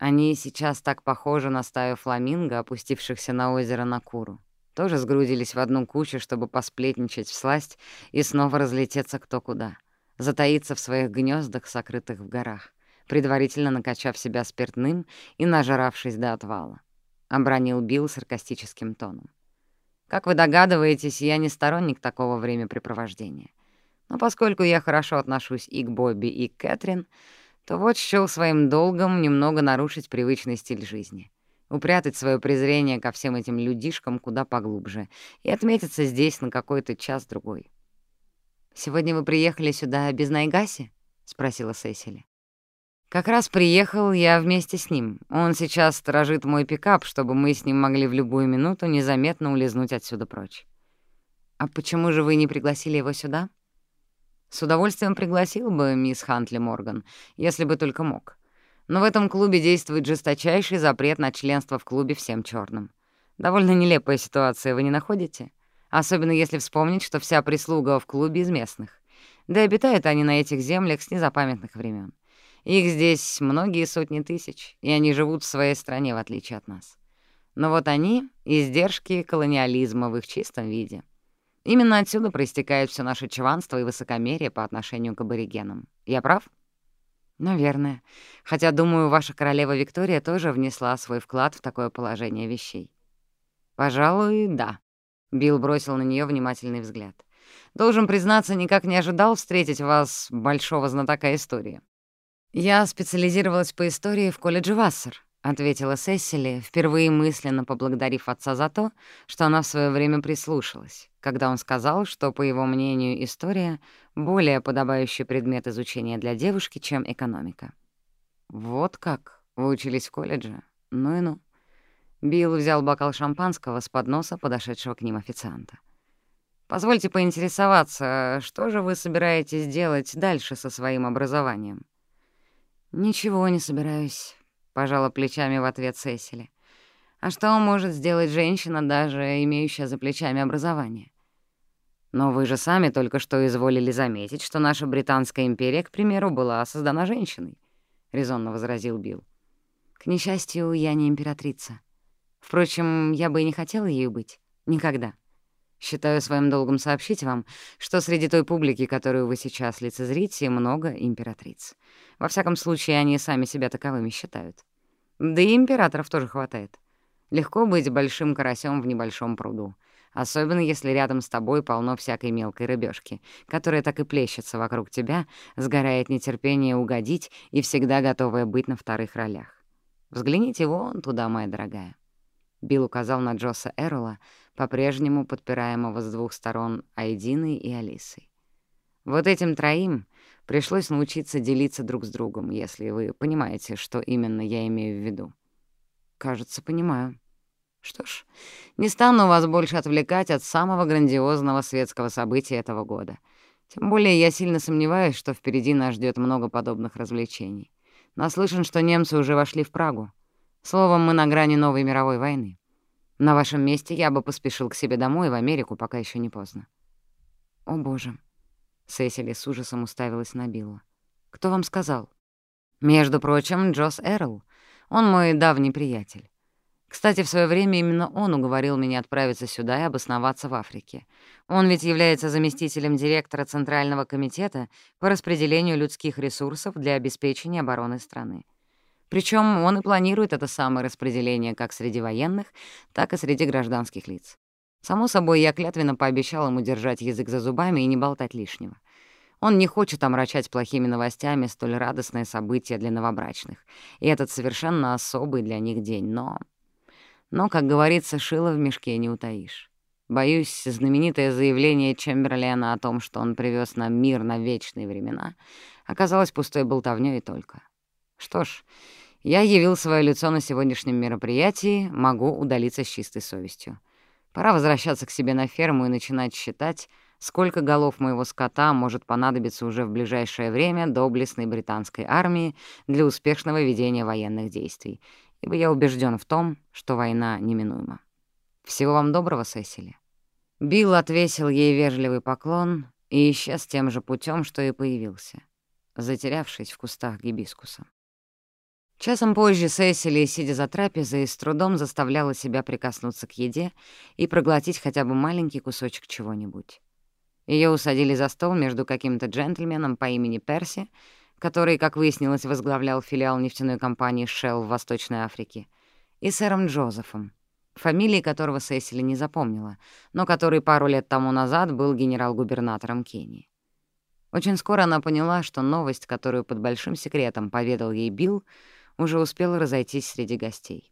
мадам. Всегда к вашим услугам». На какое-то время оба замолчали, разглядывая разноцветную толпу гостей. Они сейчас так похожи на стаю фламинго, опустившихся на озеро Накуру. Тоже сгрудились в одну кучу, чтобы посплетничать в сласть и снова разлететься кто куда, затаиться в своих гнездах, сокрытых в горах, предварительно накачав себя спиртным и нажравшись до отвала. — обронил Билл саркастическим тоном. «Как вы догадываетесь, я не сторонник такого времяпрепровождения. Но поскольку я хорошо отношусь и к Бобби, и к Кэтрин, то вот счёл своим долгом немного нарушить привычный стиль жизни, упрятать свое презрение ко всем этим людишкам куда поглубже и отметиться здесь на какой-то час-другой. «Сегодня вы приехали сюда без Найгаси?» — спросила Сесили. Как раз приехал я вместе с ним. Он сейчас сторожит мой пикап, чтобы мы с ним могли в любую минуту незаметно улизнуть отсюда прочь. А почему же вы не пригласили его сюда? С удовольствием пригласил бы мисс Хантли Морган, если бы только мог. Но в этом клубе действует жесточайший запрет на членство в клубе всем черным. Довольно нелепая ситуация, вы не находите? Особенно если вспомнить, что вся прислуга в клубе из местных. Да и обитают они на этих землях с незапамятных времен. Их здесь многие сотни тысяч, и они живут в своей стране, в отличие от нас. Но вот они — издержки колониализма в их чистом виде. Именно отсюда проистекает все наше чванство и высокомерие по отношению к аборигенам. Я прав? Наверное. Хотя, думаю, ваша королева Виктория тоже внесла свой вклад в такое положение вещей. Пожалуй, да. Билл бросил на нее внимательный взгляд. Должен признаться, никак не ожидал встретить вас, большого знатока истории. «Я специализировалась по истории в колледже Вассер», — ответила Сесили, впервые мысленно поблагодарив отца за то, что она в свое время прислушалась, когда он сказал, что, по его мнению, история — более подобающий предмет изучения для девушки, чем экономика. «Вот как? Вы учились в колледже? Ну и ну». Билл взял бокал шампанского с подноса подошедшего к ним официанта. «Позвольте поинтересоваться, что же вы собираетесь делать дальше со своим образованием?» «Ничего не собираюсь», — пожала плечами в ответ Сесили. А что может сделать женщина, даже имеющая за плечами образование? Но вы же сами только что изволили заметить, что наша Британская империя, к примеру, была создана женщиной, — резонно возразил Билл. К несчастью, я не императрица. Впрочем, я бы и не хотела ею быть. Никогда. Считаю своим долгом сообщить вам, что среди той публики, которую вы сейчас лицезрите, много императриц. Во всяком случае, они сами себя таковыми считают. Да и императоров тоже хватает. Легко быть большим карасем в небольшом пруду, особенно если рядом с тобой полно всякой мелкой рыбешки, которая так и плещется вокруг тебя, сгорает нетерпение угодить и всегда готовая быть на вторых ролях. Взгляните вон туда, моя дорогая. Билл указал на Джоса Эрла, по-прежнему подпираемого с двух сторон Айдиной и Алисой. Вот этим троим пришлось научиться делиться друг с другом, если вы понимаете, что именно я имею в виду. Кажется, понимаю. Что ж, не стану вас больше отвлекать от самого грандиозного светского события этого года. Тем более я сильно сомневаюсь, что впереди нас ждет много подобных развлечений. Наслышан, что немцы уже вошли в Прагу. Словом, мы на грани новой мировой войны. На вашем месте я бы поспешил к себе домой в Америку, пока еще не поздно. О, боже. Сесили с ужасом уставилась на Билла. Кто вам сказал? Между прочим, Джос Эрл. Он мой давний приятель. Кстати, в свое время именно он уговорил меня отправиться сюда и обосноваться в Африке. Он ведь является заместителем директора Центрального комитета по распределению людских ресурсов для обеспечения обороны страны. Причем он и планирует это самое распределение как среди военных, так и среди гражданских лиц. Само собой, я клятвенно пообещал ему держать язык за зубами и не болтать лишнего. Он не хочет омрачать плохими новостями столь радостное событие для новобрачных, и этот совершенно особый для них день, но... Но, как говорится, шило в мешке не утаишь. Боюсь, знаменитое заявление Чемберлена о том, что он привез нам мир на вечные времена, оказалось пустой болтовнёй и только. Что ж, я явил свое лицо на сегодняшнем мероприятии, могу удалиться с чистой совестью. Пора возвращаться к себе на ферму и начинать считать, сколько голов моего скота может понадобиться уже в ближайшее время доблестной британской армии для успешного ведения военных действий, ибо я убежден в том, что война неминуема. Всего вам доброго, Сесили. Билл отвесил ей вежливый поклон и исчез тем же путем, что и появился, затерявшись в кустах гибискуса. Часом позже Сесили, сидя за трапезой, с трудом заставляла себя прикоснуться к еде и проглотить хотя бы маленький кусочек чего-нибудь. Ее усадили за стол между каким-то джентльменом по имени Перси который, как выяснилось, возглавлял филиал нефтяной компании Shell в Восточной Африке, и сэром Джозефом, фамилии которого Сесили не запомнила, но который пару лет тому назад был генерал-губернатором Кении. Очень скоро она поняла, что новость, которую под Уже успел разойтись среди гостей.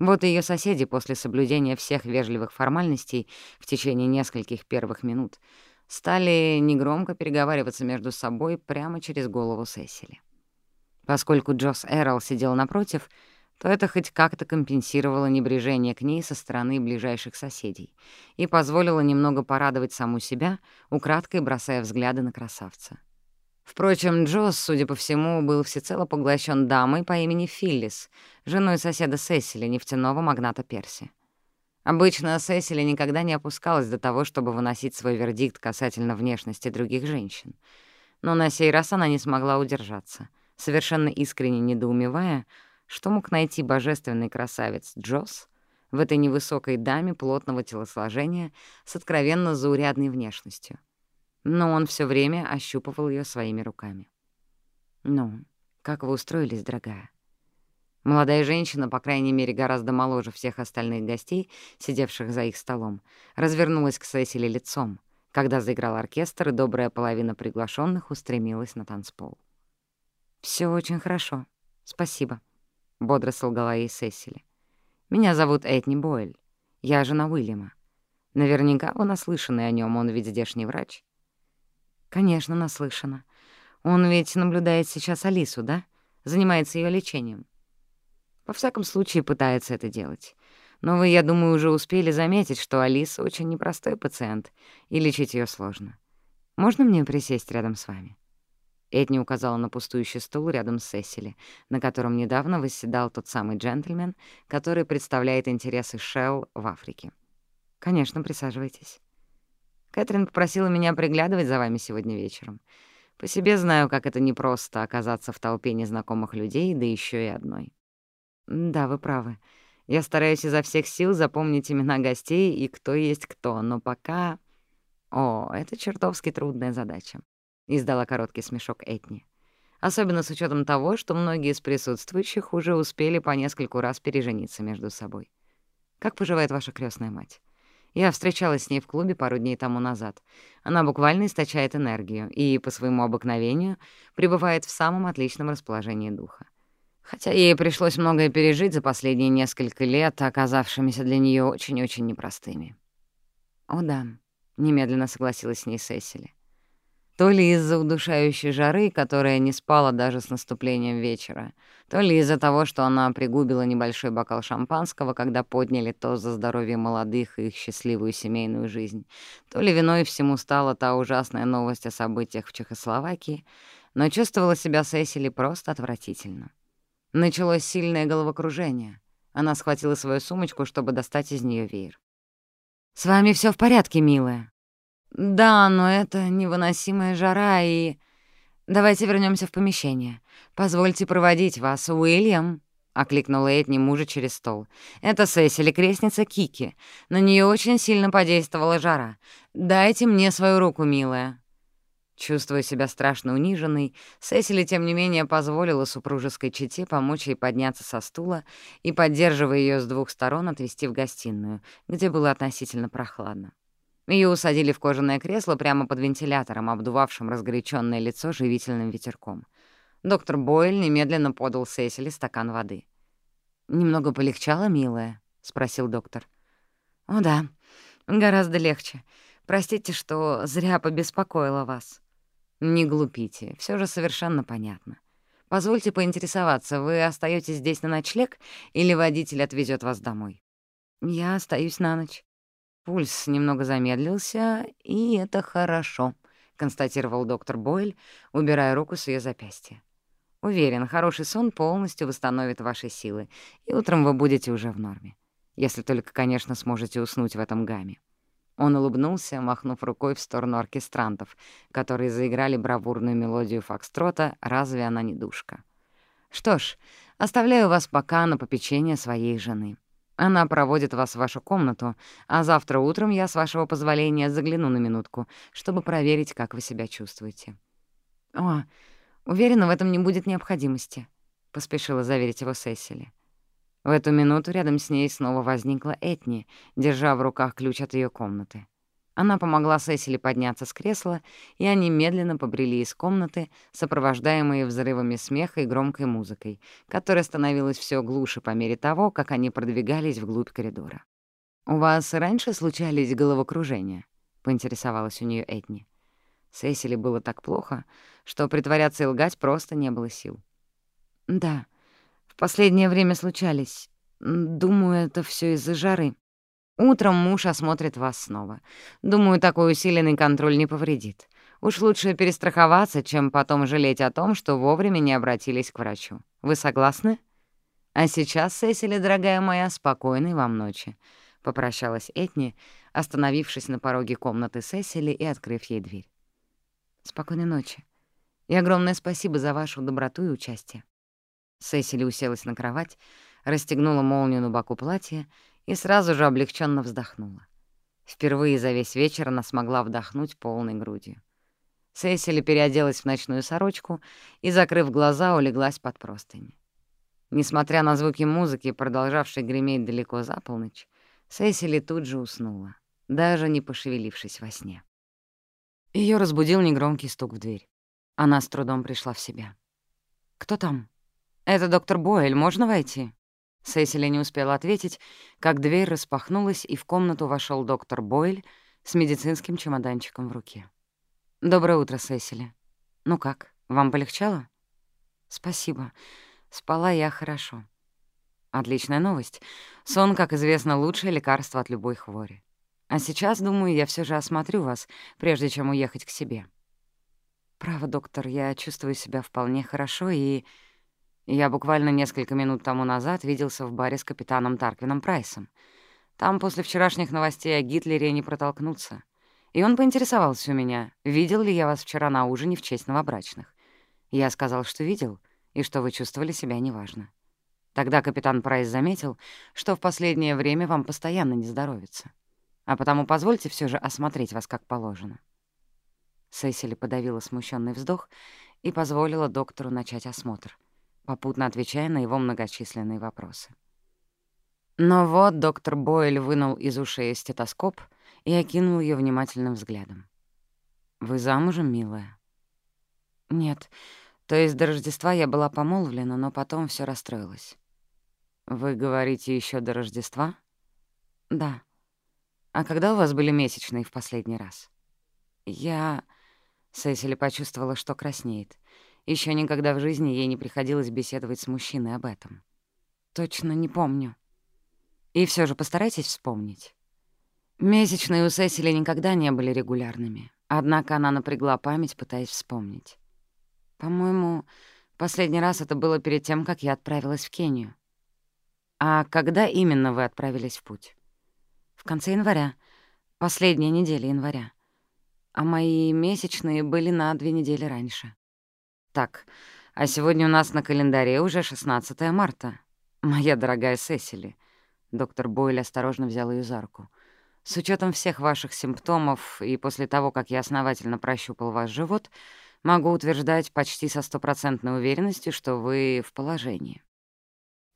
Вот и ее соседи после соблюдения всех вежливых формальностей в течение нескольких первых минут стали негромко переговариваться между собой прямо через голову Сесили. Поскольку Джосс Эрл сидел напротив, то это хоть как-то компенсировало небрежение к ней со стороны ближайших соседей и позволило немного порадовать саму себя, украдкой бросая взгляды на красавца. Впрочем, Джос, судя по всему, был всецело поглощен дамой по имени Филлис, женой соседа Сесили, нефтяного магната Перси. Обычно Сесили никогда не опускалась до того, чтобы выносить свой вердикт касательно внешности других женщин. Но на сей раз она не смогла удержаться, совершенно искренне недоумевая, что мог найти божественный красавец Джосс в этой невысокой даме плотного телосложения с откровенно заурядной внешностью. Но он все время ощупывал ее своими руками. «Ну, как вы устроились, дорогая?» Молодая женщина, по крайней мере, гораздо моложе всех остальных гостей, сидевших за их столом, развернулась к Сесили лицом, когда заиграл оркестр, и добрая половина приглашенных устремилась на танцпол. Все очень хорошо. Спасибо», — бодро солгала ей Сесили. «Меня зовут Этни Бойль. Я жена Уильяма. Наверняка вы наслышаны о нем, он ведь здешний врач». «Конечно, наслышана. Он ведь наблюдает сейчас Алису, да? Занимается ее лечением». Во всяком случае, пытается это делать. Но вы, я думаю, уже успели заметить, что Алиса очень непростой пациент, и лечить ее сложно. Можно мне присесть рядом с вами?» Этни указала на пустующий стул рядом с Сесили, на котором недавно восседал тот самый джентльмен, который представляет интересы Шелл в Африке. «Конечно, присаживайтесь». Кэтрин попросила меня приглядывать за вами сегодня вечером. По себе знаю, как это непросто оказаться в толпе незнакомых людей, да еще и одной. «Да, вы правы. Я стараюсь изо всех сил запомнить имена гостей и кто есть кто, но пока... О, это чертовски трудная задача. Издала короткий смешок Этни. Особенно с учетом того, что многие из присутствующих уже успели по нескольку раз пережениться между собой. Как поживает ваша крестная мать? Я встречалась с ней в клубе пару дней тому назад. Она буквально источает энергию и, по своему обыкновению, пребывает в самом отличном расположении духа. Хотя ей пришлось многое пережить за последние несколько лет, оказавшимися для нее очень-очень непростыми. «О да», — немедленно согласилась с ней Сесили. То ли из-за удушающей жары, которая не спала даже с наступлением вечера, то ли из-за того, что она пригубила небольшой бокал шампанского, когда подняли тост за здоровье молодых и их счастливую семейную жизнь, то ли виной всему стала та ужасная новость о событиях в Чехословакии, но чувствовала себя Сесили просто отвратительно. Началось сильное головокружение. Она схватила свою сумочку, чтобы достать из нее веер. «С вами все в порядке, милая?» «Да, но это невыносимая жара и...» «Давайте вернемся в помещение. Позвольте проводить вас, Уильям», — окликнула Этни мужа через стол. «Это Сесили, крестница Кики. На нее очень сильно подействовала жара. Дайте мне свою руку, милая». Чувствуя себя страшно униженной, Сесили, тем не менее, позволила супружеской чете помочь ей подняться со стула и, поддерживая ее с двух сторон, отвести в гостиную, где было относительно прохладно. Ее усадили в кожаное кресло прямо под вентилятором, обдувавшим разгоряченное лицо живительным ветерком. Доктор Бойль немедленно подал Сесили стакан воды. «Немного полегчало, милая?» — спросил доктор. «О да, гораздо легче. Простите, что зря побеспокоила вас». «Не глупите, все же совершенно понятно. Позвольте поинтересоваться, вы остаетесь здесь на пульс немного замедлился, и это хорошо», — констатировал доктор Бойл, убирая руку с ее запястья. «Уверен, хороший сон полностью восстановит ваши силы, и утром вы будете уже в норме. Если только, конечно, сможете уснуть в этом гамме». Он улыбнулся, махнув рукой в сторону оркестрантов, которые заиграли бравурную мелодию фокстрота «Разве она не душка?». «Что ж, оставляю вас пока на попечение своей жены». Она проводит вас в вашу комнату, а завтра утром я, с вашего позволения, загляну на минутку, чтобы проверить, как вы себя чувствуете». «О, уверена, в этом не будет необходимости», — поспешила заверить его Сесили. В эту минуту рядом с ней снова возникла Этни, держа в руках ключ от ее комнаты. Она помогла Сесили подняться с кресла, и они медленно побрели из комнаты, сопровождаемые взрывами смеха и громкой музыкой, которая становилась все глуше по мере того, как они продвигались вглубь коридора. «У вас раньше случались головокружения?» — поинтересовалась у нее Этни. Сесили было так плохо, что притворяться и лгать просто не было сил. «Да, в последнее время случались. Думаю, это все из-за жары», Утром муж осмотрит вас снова. Думаю, такой усиленный контроль не повредит. Уж лучше перестраховаться, чем потом жалеть о том, что вовремя не обратились к врачу. Вы согласны? А сейчас, Сесили, дорогая моя, спокойной вам ночи. Попрощалась Этни, остановившись на пороге комнаты Сесили и открыв ей дверь. Спокойной ночи. И огромное спасибо за вашу доброту и участие. Сесили уселась на кровать, расстегнула молнию на боку платья и сразу же облегченно вздохнула. Впервые за весь вечер она смогла вдохнуть полной грудью. Сесили переоделась в ночную сорочку и, закрыв глаза, улеглась под простыни. Несмотря на звуки музыки, продолжавшей греметь далеко за полночь, Сесили тут же уснула, даже не пошевелившись во сне. Ее разбудил негромкий стук в дверь. Она с трудом пришла в себя. «Кто там?» «Это доктор Бойль, можно войти?» Сесили не успела ответить, как дверь распахнулась, и в комнату вошел доктор Бойль с медицинским чемоданчиком в руке. «Доброе утро, Сесили. Ну как, вам полегчало?» «Спасибо. Спала я хорошо». «Отличная новость. Сон, как известно, лучшее лекарство от любой хвори. А сейчас, думаю, я все же осмотрю вас, прежде чем уехать к себе». «Право, доктор, я чувствую себя вполне хорошо и...» Я буквально несколько минут тому назад виделся в баре с капитаном Тарквином Прайсом. Там после вчерашних новостей о Гитлере не протолкнуться. И он поинтересовался у меня, видел ли я вас вчера на ужине в честь новобрачных. Я сказал, что видел, и что вы чувствовали себя неважно. Тогда капитан Прайс заметил, что в последнее время вам постоянно не здоровится. А потому позвольте все же осмотреть вас как положено. Сесили подавила смущенный вздох и позволила доктору начать осмотр, попутно отвечая на его многочисленные вопросы. Но вот доктор Бойль вынул из ушей стетоскоп и окинул ее внимательным взглядом. «Вы замужем, милая?» «Нет. То есть до Рождества я была помолвлена, но потом все расстроилось». «Вы говорите еще до Рождества?» «Да». «А когда у вас были месячные в последний раз?» «Я...» Сесили почувствовала, что краснеет. Еще никогда в жизни ей не приходилось беседовать с мужчиной об этом. Точно не помню. И все же постарайтесь вспомнить. Месячные у Сесили никогда не были регулярными, однако она напрягла память, пытаясь вспомнить. По-моему, последний раз это было перед тем, как я отправилась в Кению. А когда именно вы отправились в путь? В конце января, последняя неделя января. А мои месячные были на две недели раньше. Так, а сегодня у нас на календаре уже 16 марта. Моя дорогая Сесили. Доктор Бойль осторожно взял ее за руку. С учетом всех ваших симптомов и после того, как я основательно прощупал ваш живот, могу утверждать почти со стопроцентной уверенностью, что вы в положении.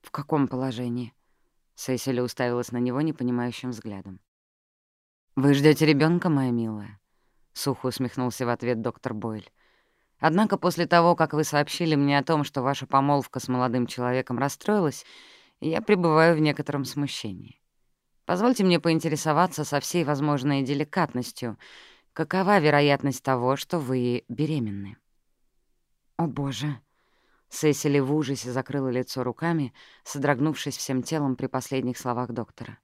В каком положении? Сесили уставилась на него непонимающим взглядом. Вы ждете ребенка, моя милая. — сухо усмехнулся в ответ доктор Бойль. «Однако после того, как вы сообщили мне о том, что ваша помолвка с молодым человеком расстроилась, я пребываю в некотором смущении. Позвольте мне поинтересоваться со всей возможной деликатностью, какова вероятность того, что вы беременны?» «О, боже!» Сесили в ужасе закрыла лицо руками, содрогнувшись всем телом при последних словах доктора.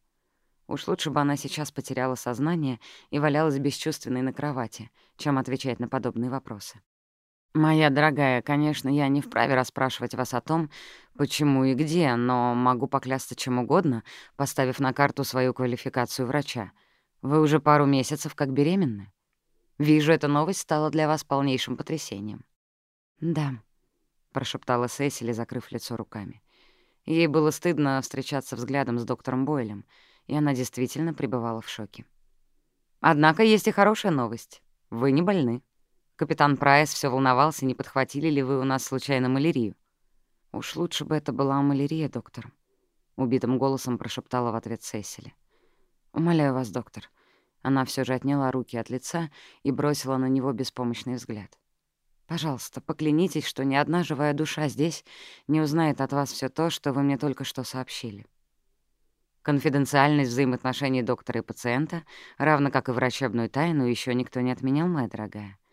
Уж лучше бы она сейчас потеряла сознание и валялась бесчувственной на кровати, чем отвечать на подобные вопросы. «Моя дорогая, конечно, я не вправе расспрашивать вас о том, почему и где, но могу поклясться чем угодно, поставив на карту свою квалификацию врача. Вы уже пару месяцев как беременны. Вижу, эта новость стала для вас полнейшим потрясением». «Да», — прошептала Сесили, закрыв лицо руками. Ей было стыдно встречаться взглядом с доктором Бойлем — и она действительно пребывала в шоке. Однако есть и хорошая новость. Вы не больны. Капитан Прайс все волновался, не подхватили ли вы у нас случайно малярию. Уж лучше бы это была малярия, доктор. Убитым голосом прошептала в ответ Сесили. «Умоляю вас, доктор». Она все же отняла руки от лица и бросила на него беспомощный взгляд. «Пожалуйста, поклянитесь, что ни одна живая душа здесь не узнает от вас все то, что вы мне только что сообщили». Конфиденциальность взаимоотношений доктора и пациента, равно как и врачебную тайну, еще никто не отменял, моя дорогая. Однако я полагаю, что вам все же следует поделиться с кем-нибудь новостью о вашем текущем состоянии здоровья. Лучше мне умереть. Я прекрасно понимаю ваши страхи, но поверьте мне,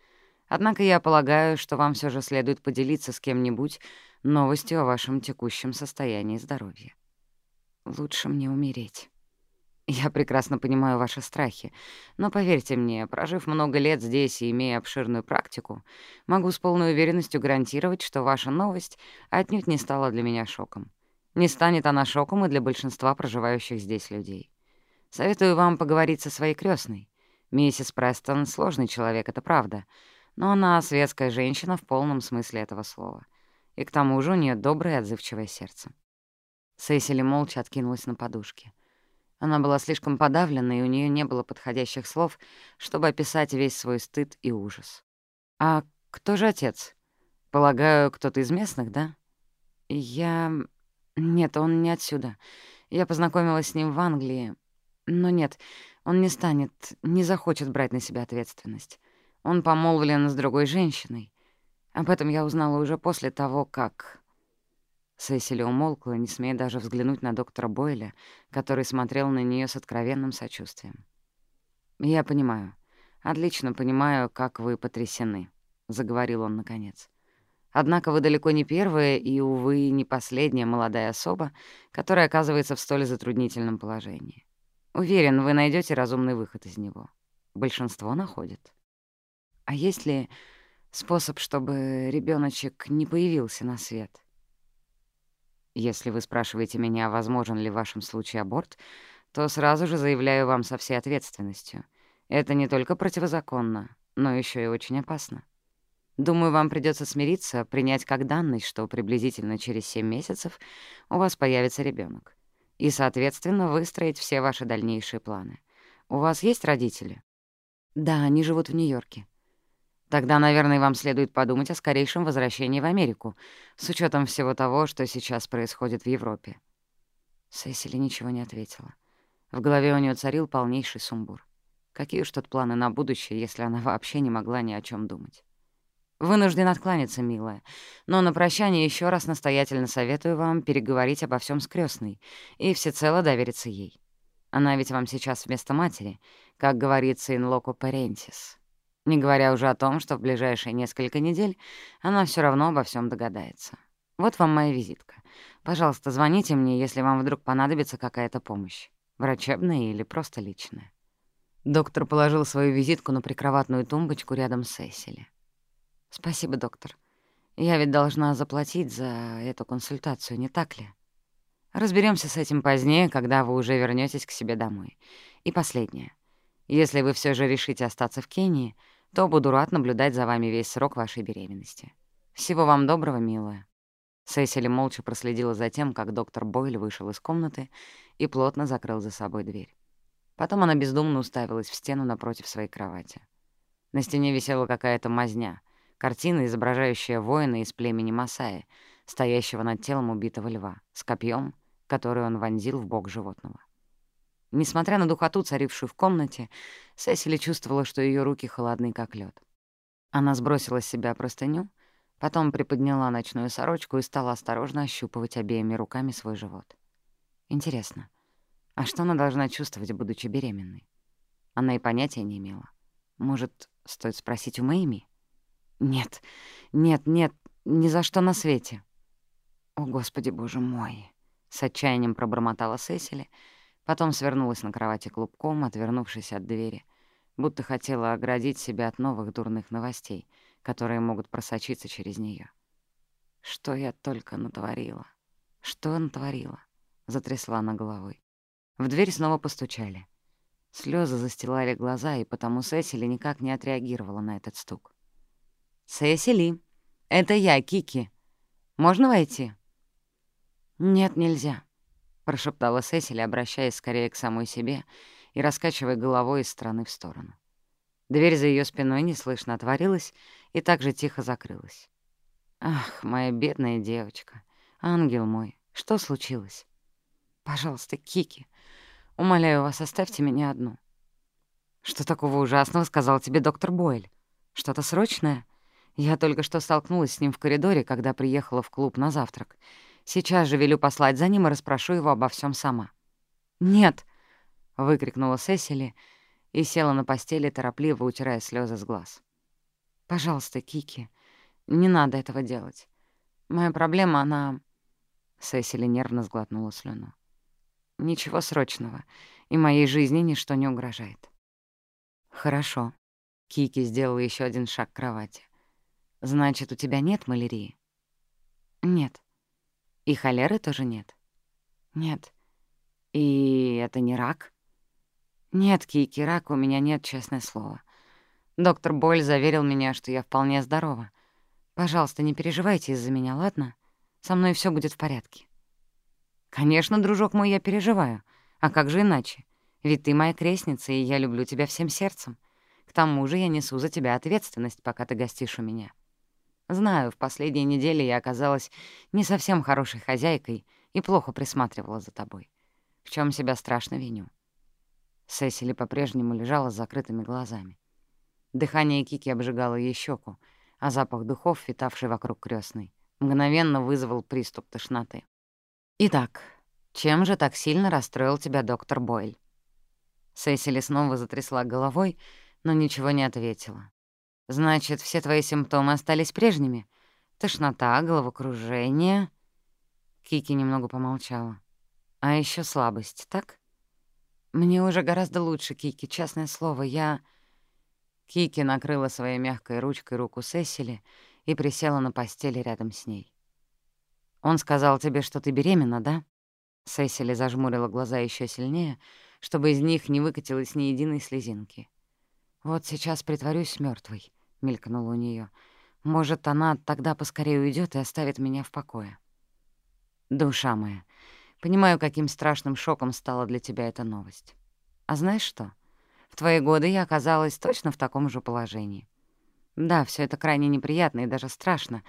прожив много лет здесь и имея обширную практику, могу с полной уверенностью гарантировать, что ваша новость отнюдь не стала для меня шоком. Не станет она шоком и для большинства проживающих здесь людей. Советую вам поговорить со своей крестной. Миссис Престон — сложный человек, это правда, но она светская женщина в полном смысле этого слова. И к тому же у нее доброе отзывчивое сердце. Сесили молча откинулась на подушке. Она была слишком подавлена, и у нее не было подходящих слов, чтобы описать весь свой стыд и ужас. «А кто же отец? Полагаю, кто-то из местных, да?» «Я... Нет, он не отсюда. Я познакомилась с ним в Англии. Но нет, он не станет, не захочет брать на себя ответственность. Он помолвлен с другой женщиной. Об этом я узнала уже после того, как... Сесили умолкла, не смея даже взглянуть на доктора Бойля, который смотрел на нее с откровенным сочувствием. «Я понимаю. Отлично понимаю, как вы потрясены», — заговорил он наконец. Однако вы далеко не первая и, увы, не последняя молодая особа, которая оказывается в столь затруднительном положении. Уверен, вы найдете разумный выход из него. Большинство находит. А есть ли способ, чтобы ребеночек не появился на свет? Если вы спрашиваете меня, возможен ли в вашем случае аборт, то сразу же заявляю вам со всей ответственностью. Это не только противозаконно, но еще и очень опасно. Думаю, вам придется смириться, принять как данность, что приблизительно через 7 месяцев у вас появится ребенок, и, соответственно, выстроить все ваши дальнейшие планы. У вас есть родители? Да, они живут в Нью-Йорке. Тогда, наверное, вам следует подумать о скорейшем возвращении в Америку, с учетом всего того, что сейчас происходит в Европе. Сесили ничего не ответила. В голове у нее царил полнейший сумбур. Какие уж тут планы на будущее, если она вообще не могла ни о чем думать. Вынужден откланяться, милая. Но на прощание еще раз настоятельно советую вам переговорить обо всем с крестной и всецело довериться ей. Она ведь вам сейчас вместо матери, как говорится in loco parentis. Не говоря уже о том, что в ближайшие несколько недель она все равно обо всем догадается. Вот вам моя визитка. Пожалуйста, звоните мне, если вам вдруг понадобится какая-то помощь. Врачебная или просто личная. Доктор положил свою визитку на прикроватную тумбочку рядом с Эсили. «Спасибо, доктор. Я ведь должна заплатить за эту консультацию, не так ли? Разберемся с этим позднее, когда вы уже вернетесь к себе домой. И последнее. Если вы все же решите остаться в Кении, то буду рад наблюдать за вами весь срок вашей беременности. Всего вам доброго, милая». Сесили молча проследила за тем, как доктор Бойль вышел из комнаты и плотно закрыл за собой дверь. Потом она бездумно уставилась в стену напротив своей кровати. На стене висела какая-то мазня — Картина, изображающая воина из племени Масаи, стоящего над телом убитого льва, с копьем, который он вонзил в бок животного. Несмотря на духоту, царившую в комнате, Сесили чувствовала, что ее руки холодны, как лед. Она сбросила с себя простыню, потом приподняла ночную сорочку и стала осторожно ощупывать обеими руками свой живот. Интересно, а что она должна чувствовать, будучи беременной? Она и понятия не имела. Может, стоит спросить у Мэйми? Нет, нет, нет, ни за что на свете. О, Господи, Боже мой! С отчаянием пробормотала Сесили, потом свернулась на кровати клубком, отвернувшись от двери, будто хотела оградить себя от новых дурных новостей, которые могут просочиться через нее. Что я только натворила? Что натворила? Затрясла она головой. В дверь снова постучали. Слезы застилали глаза, и потому Сесили никак не отреагировала на этот стук. «Сесили, это я, Кики. Можно войти?» «Нет, нельзя», — прошептала Сесили, обращаясь скорее к самой себе и раскачивая головой из стороны в сторону. Дверь за ее спиной неслышно отворилась и также тихо закрылась. «Ах, моя бедная девочка, ангел мой, что случилось?» «Пожалуйста, Кики, умоляю вас, оставьте меня одну». «Что такого ужасного сказал тебе доктор Бойль? Что-то срочное?» Я только что столкнулась с ним в коридоре, когда приехала в клуб на завтрак. Сейчас же велю послать за ним и расспрошу его обо всем сама». «Нет!» — выкрикнула Сесили и села на постели, торопливо утирая слезы с глаз. «Пожалуйста, Кики, не надо этого делать. Моя проблема, она...» Сесили нервно сглотнула слюну. «Ничего срочного, и моей жизни ничто не угрожает». «Хорошо». Кики сделала еще один шаг к кровати. Значит, у тебя нет малярии? Нет. И холеры тоже нет? Нет. И это не рак? Нет, Кики, рак у меня нет, честное слово. Доктор Боль заверил меня, что я вполне здорова. Пожалуйста, не переживайте из-за меня, ладно? Со мной все будет в порядке. Конечно, дружок мой, я переживаю. А как же иначе? Ведь ты моя крестница, и я люблю тебя всем сердцем. К тому же я несу за тебя ответственность, пока ты гостишь у меня. Знаю, в последние недели я оказалась не совсем хорошей хозяйкой и плохо присматривала за тобой. В чем себя страшно виню. Сесили по-прежнему лежала с закрытыми глазами. Дыхание Кики обжигало ей щеку, а запах духов, витавший вокруг крестной, мгновенно вызвал приступ тошноты. «Итак, чем же так сильно расстроил тебя доктор Бойль?» Сесили снова затрясла головой, но ничего не ответила. Значит, все твои симптомы остались прежними? Тошнота, головокружение...» Кики немного помолчала. «А еще слабость, так?» «Мне уже гораздо лучше, Кики, честное слово, я...» Кики накрыла своей мягкой ручкой руку Сесили и присела на постели рядом с ней. «Он сказал тебе, что ты беременна, да?» Сесили зажмурила глаза еще сильнее, чтобы из них не выкатилось ни единой слезинки. «Вот сейчас притворюсь мертвой мелькнуло у нее. Может, она тогда поскорее уйдет и оставит меня в покое. Душа моя, понимаю, каким страшным шоком стала для тебя эта новость. А знаешь что? В твои годы я оказалась точно в таком же положении. Да, все это крайне неприятно и даже страшно,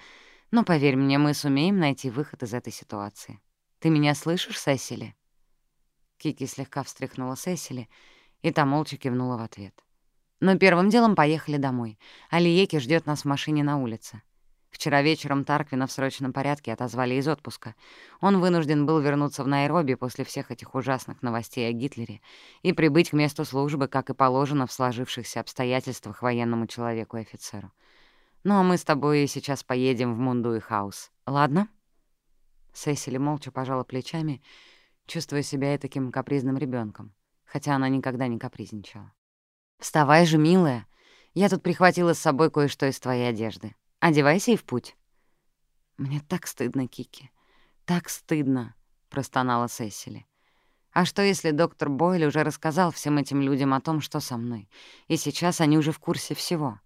но поверь мне, мы сумеем найти выход из этой ситуации. Ты меня слышишь, Сесили?» Кики слегка встряхнула Сесили, и та молча кивнула в ответ. Но первым делом поехали домой. Алиеки ждет нас в машине на улице. Вчера вечером Тарквина в срочном порядке отозвали из отпуска. Он вынужден был вернуться в Найроби после всех этих ужасных новостей о Гитлере и прибыть к месту службы, как и положено в сложившихся обстоятельствах военному человеку и офицеру. Ну а мы с тобой сейчас поедем в Мунду Хаус, ладно?» Сесили молча пожала плечами, чувствуя Вставай же милая. Я тут прихватила с собой кое-что из твоей одежды. Одевайся и в путь». «Мне так стыдно, Кики. Так стыдно», — простонала Сесили. «А что, если доктор Бойль уже рассказал всем этим людям о том, что со мной, и сейчас они уже в курсе всего?»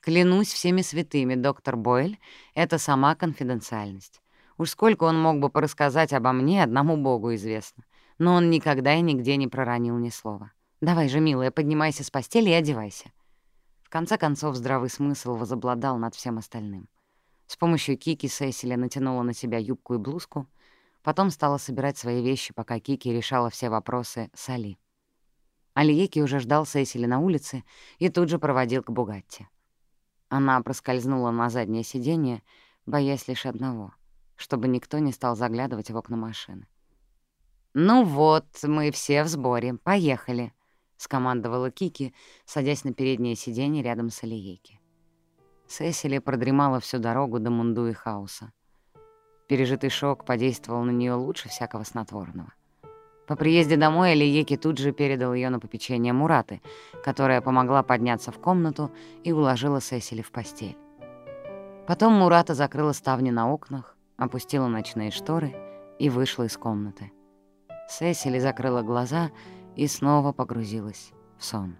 «Клянусь всеми святыми, доктор Бойль — это сама конфиденциальность. Уж сколько он мог бы порассказать обо мне, одному Богу известно. Но он никогда и нигде не проронил ни слова.«Давай же, милая, поднимайся с постели и одевайся». В конце концов, здравый смысл возобладал над всем остальным. С помощью Кики Сесили натянула на себя юбку и блузку, потом стала собирать свои вещи, пока Кики решала все вопросы с Али. Алиеки уже ждал Сесили на улице и тут же проводил к Бугатти. Она проскользнула на заднее сиденье, боясь лишь одного — чтобы никто не стал заглядывать в окна машины. «Ну вот, мы все в сборе. Поехали», — скомандовала Кики, садясь на переднее сиденье рядом с Алиейки. Сесили продремала всю дорогу до Мунду и Хауса. Пережитый шок подействовал на нее лучше всякого снотворного. По приезде домой Алиеки тут же передал ее на попечение Мураты, которая помогла подняться в комнату и уложила Сесили в постель. Потом Мурата закрыла ставни на окнах, опустила ночные шторы и вышла из комнаты. Сесили закрыла глаза и снова погрузилась в сон.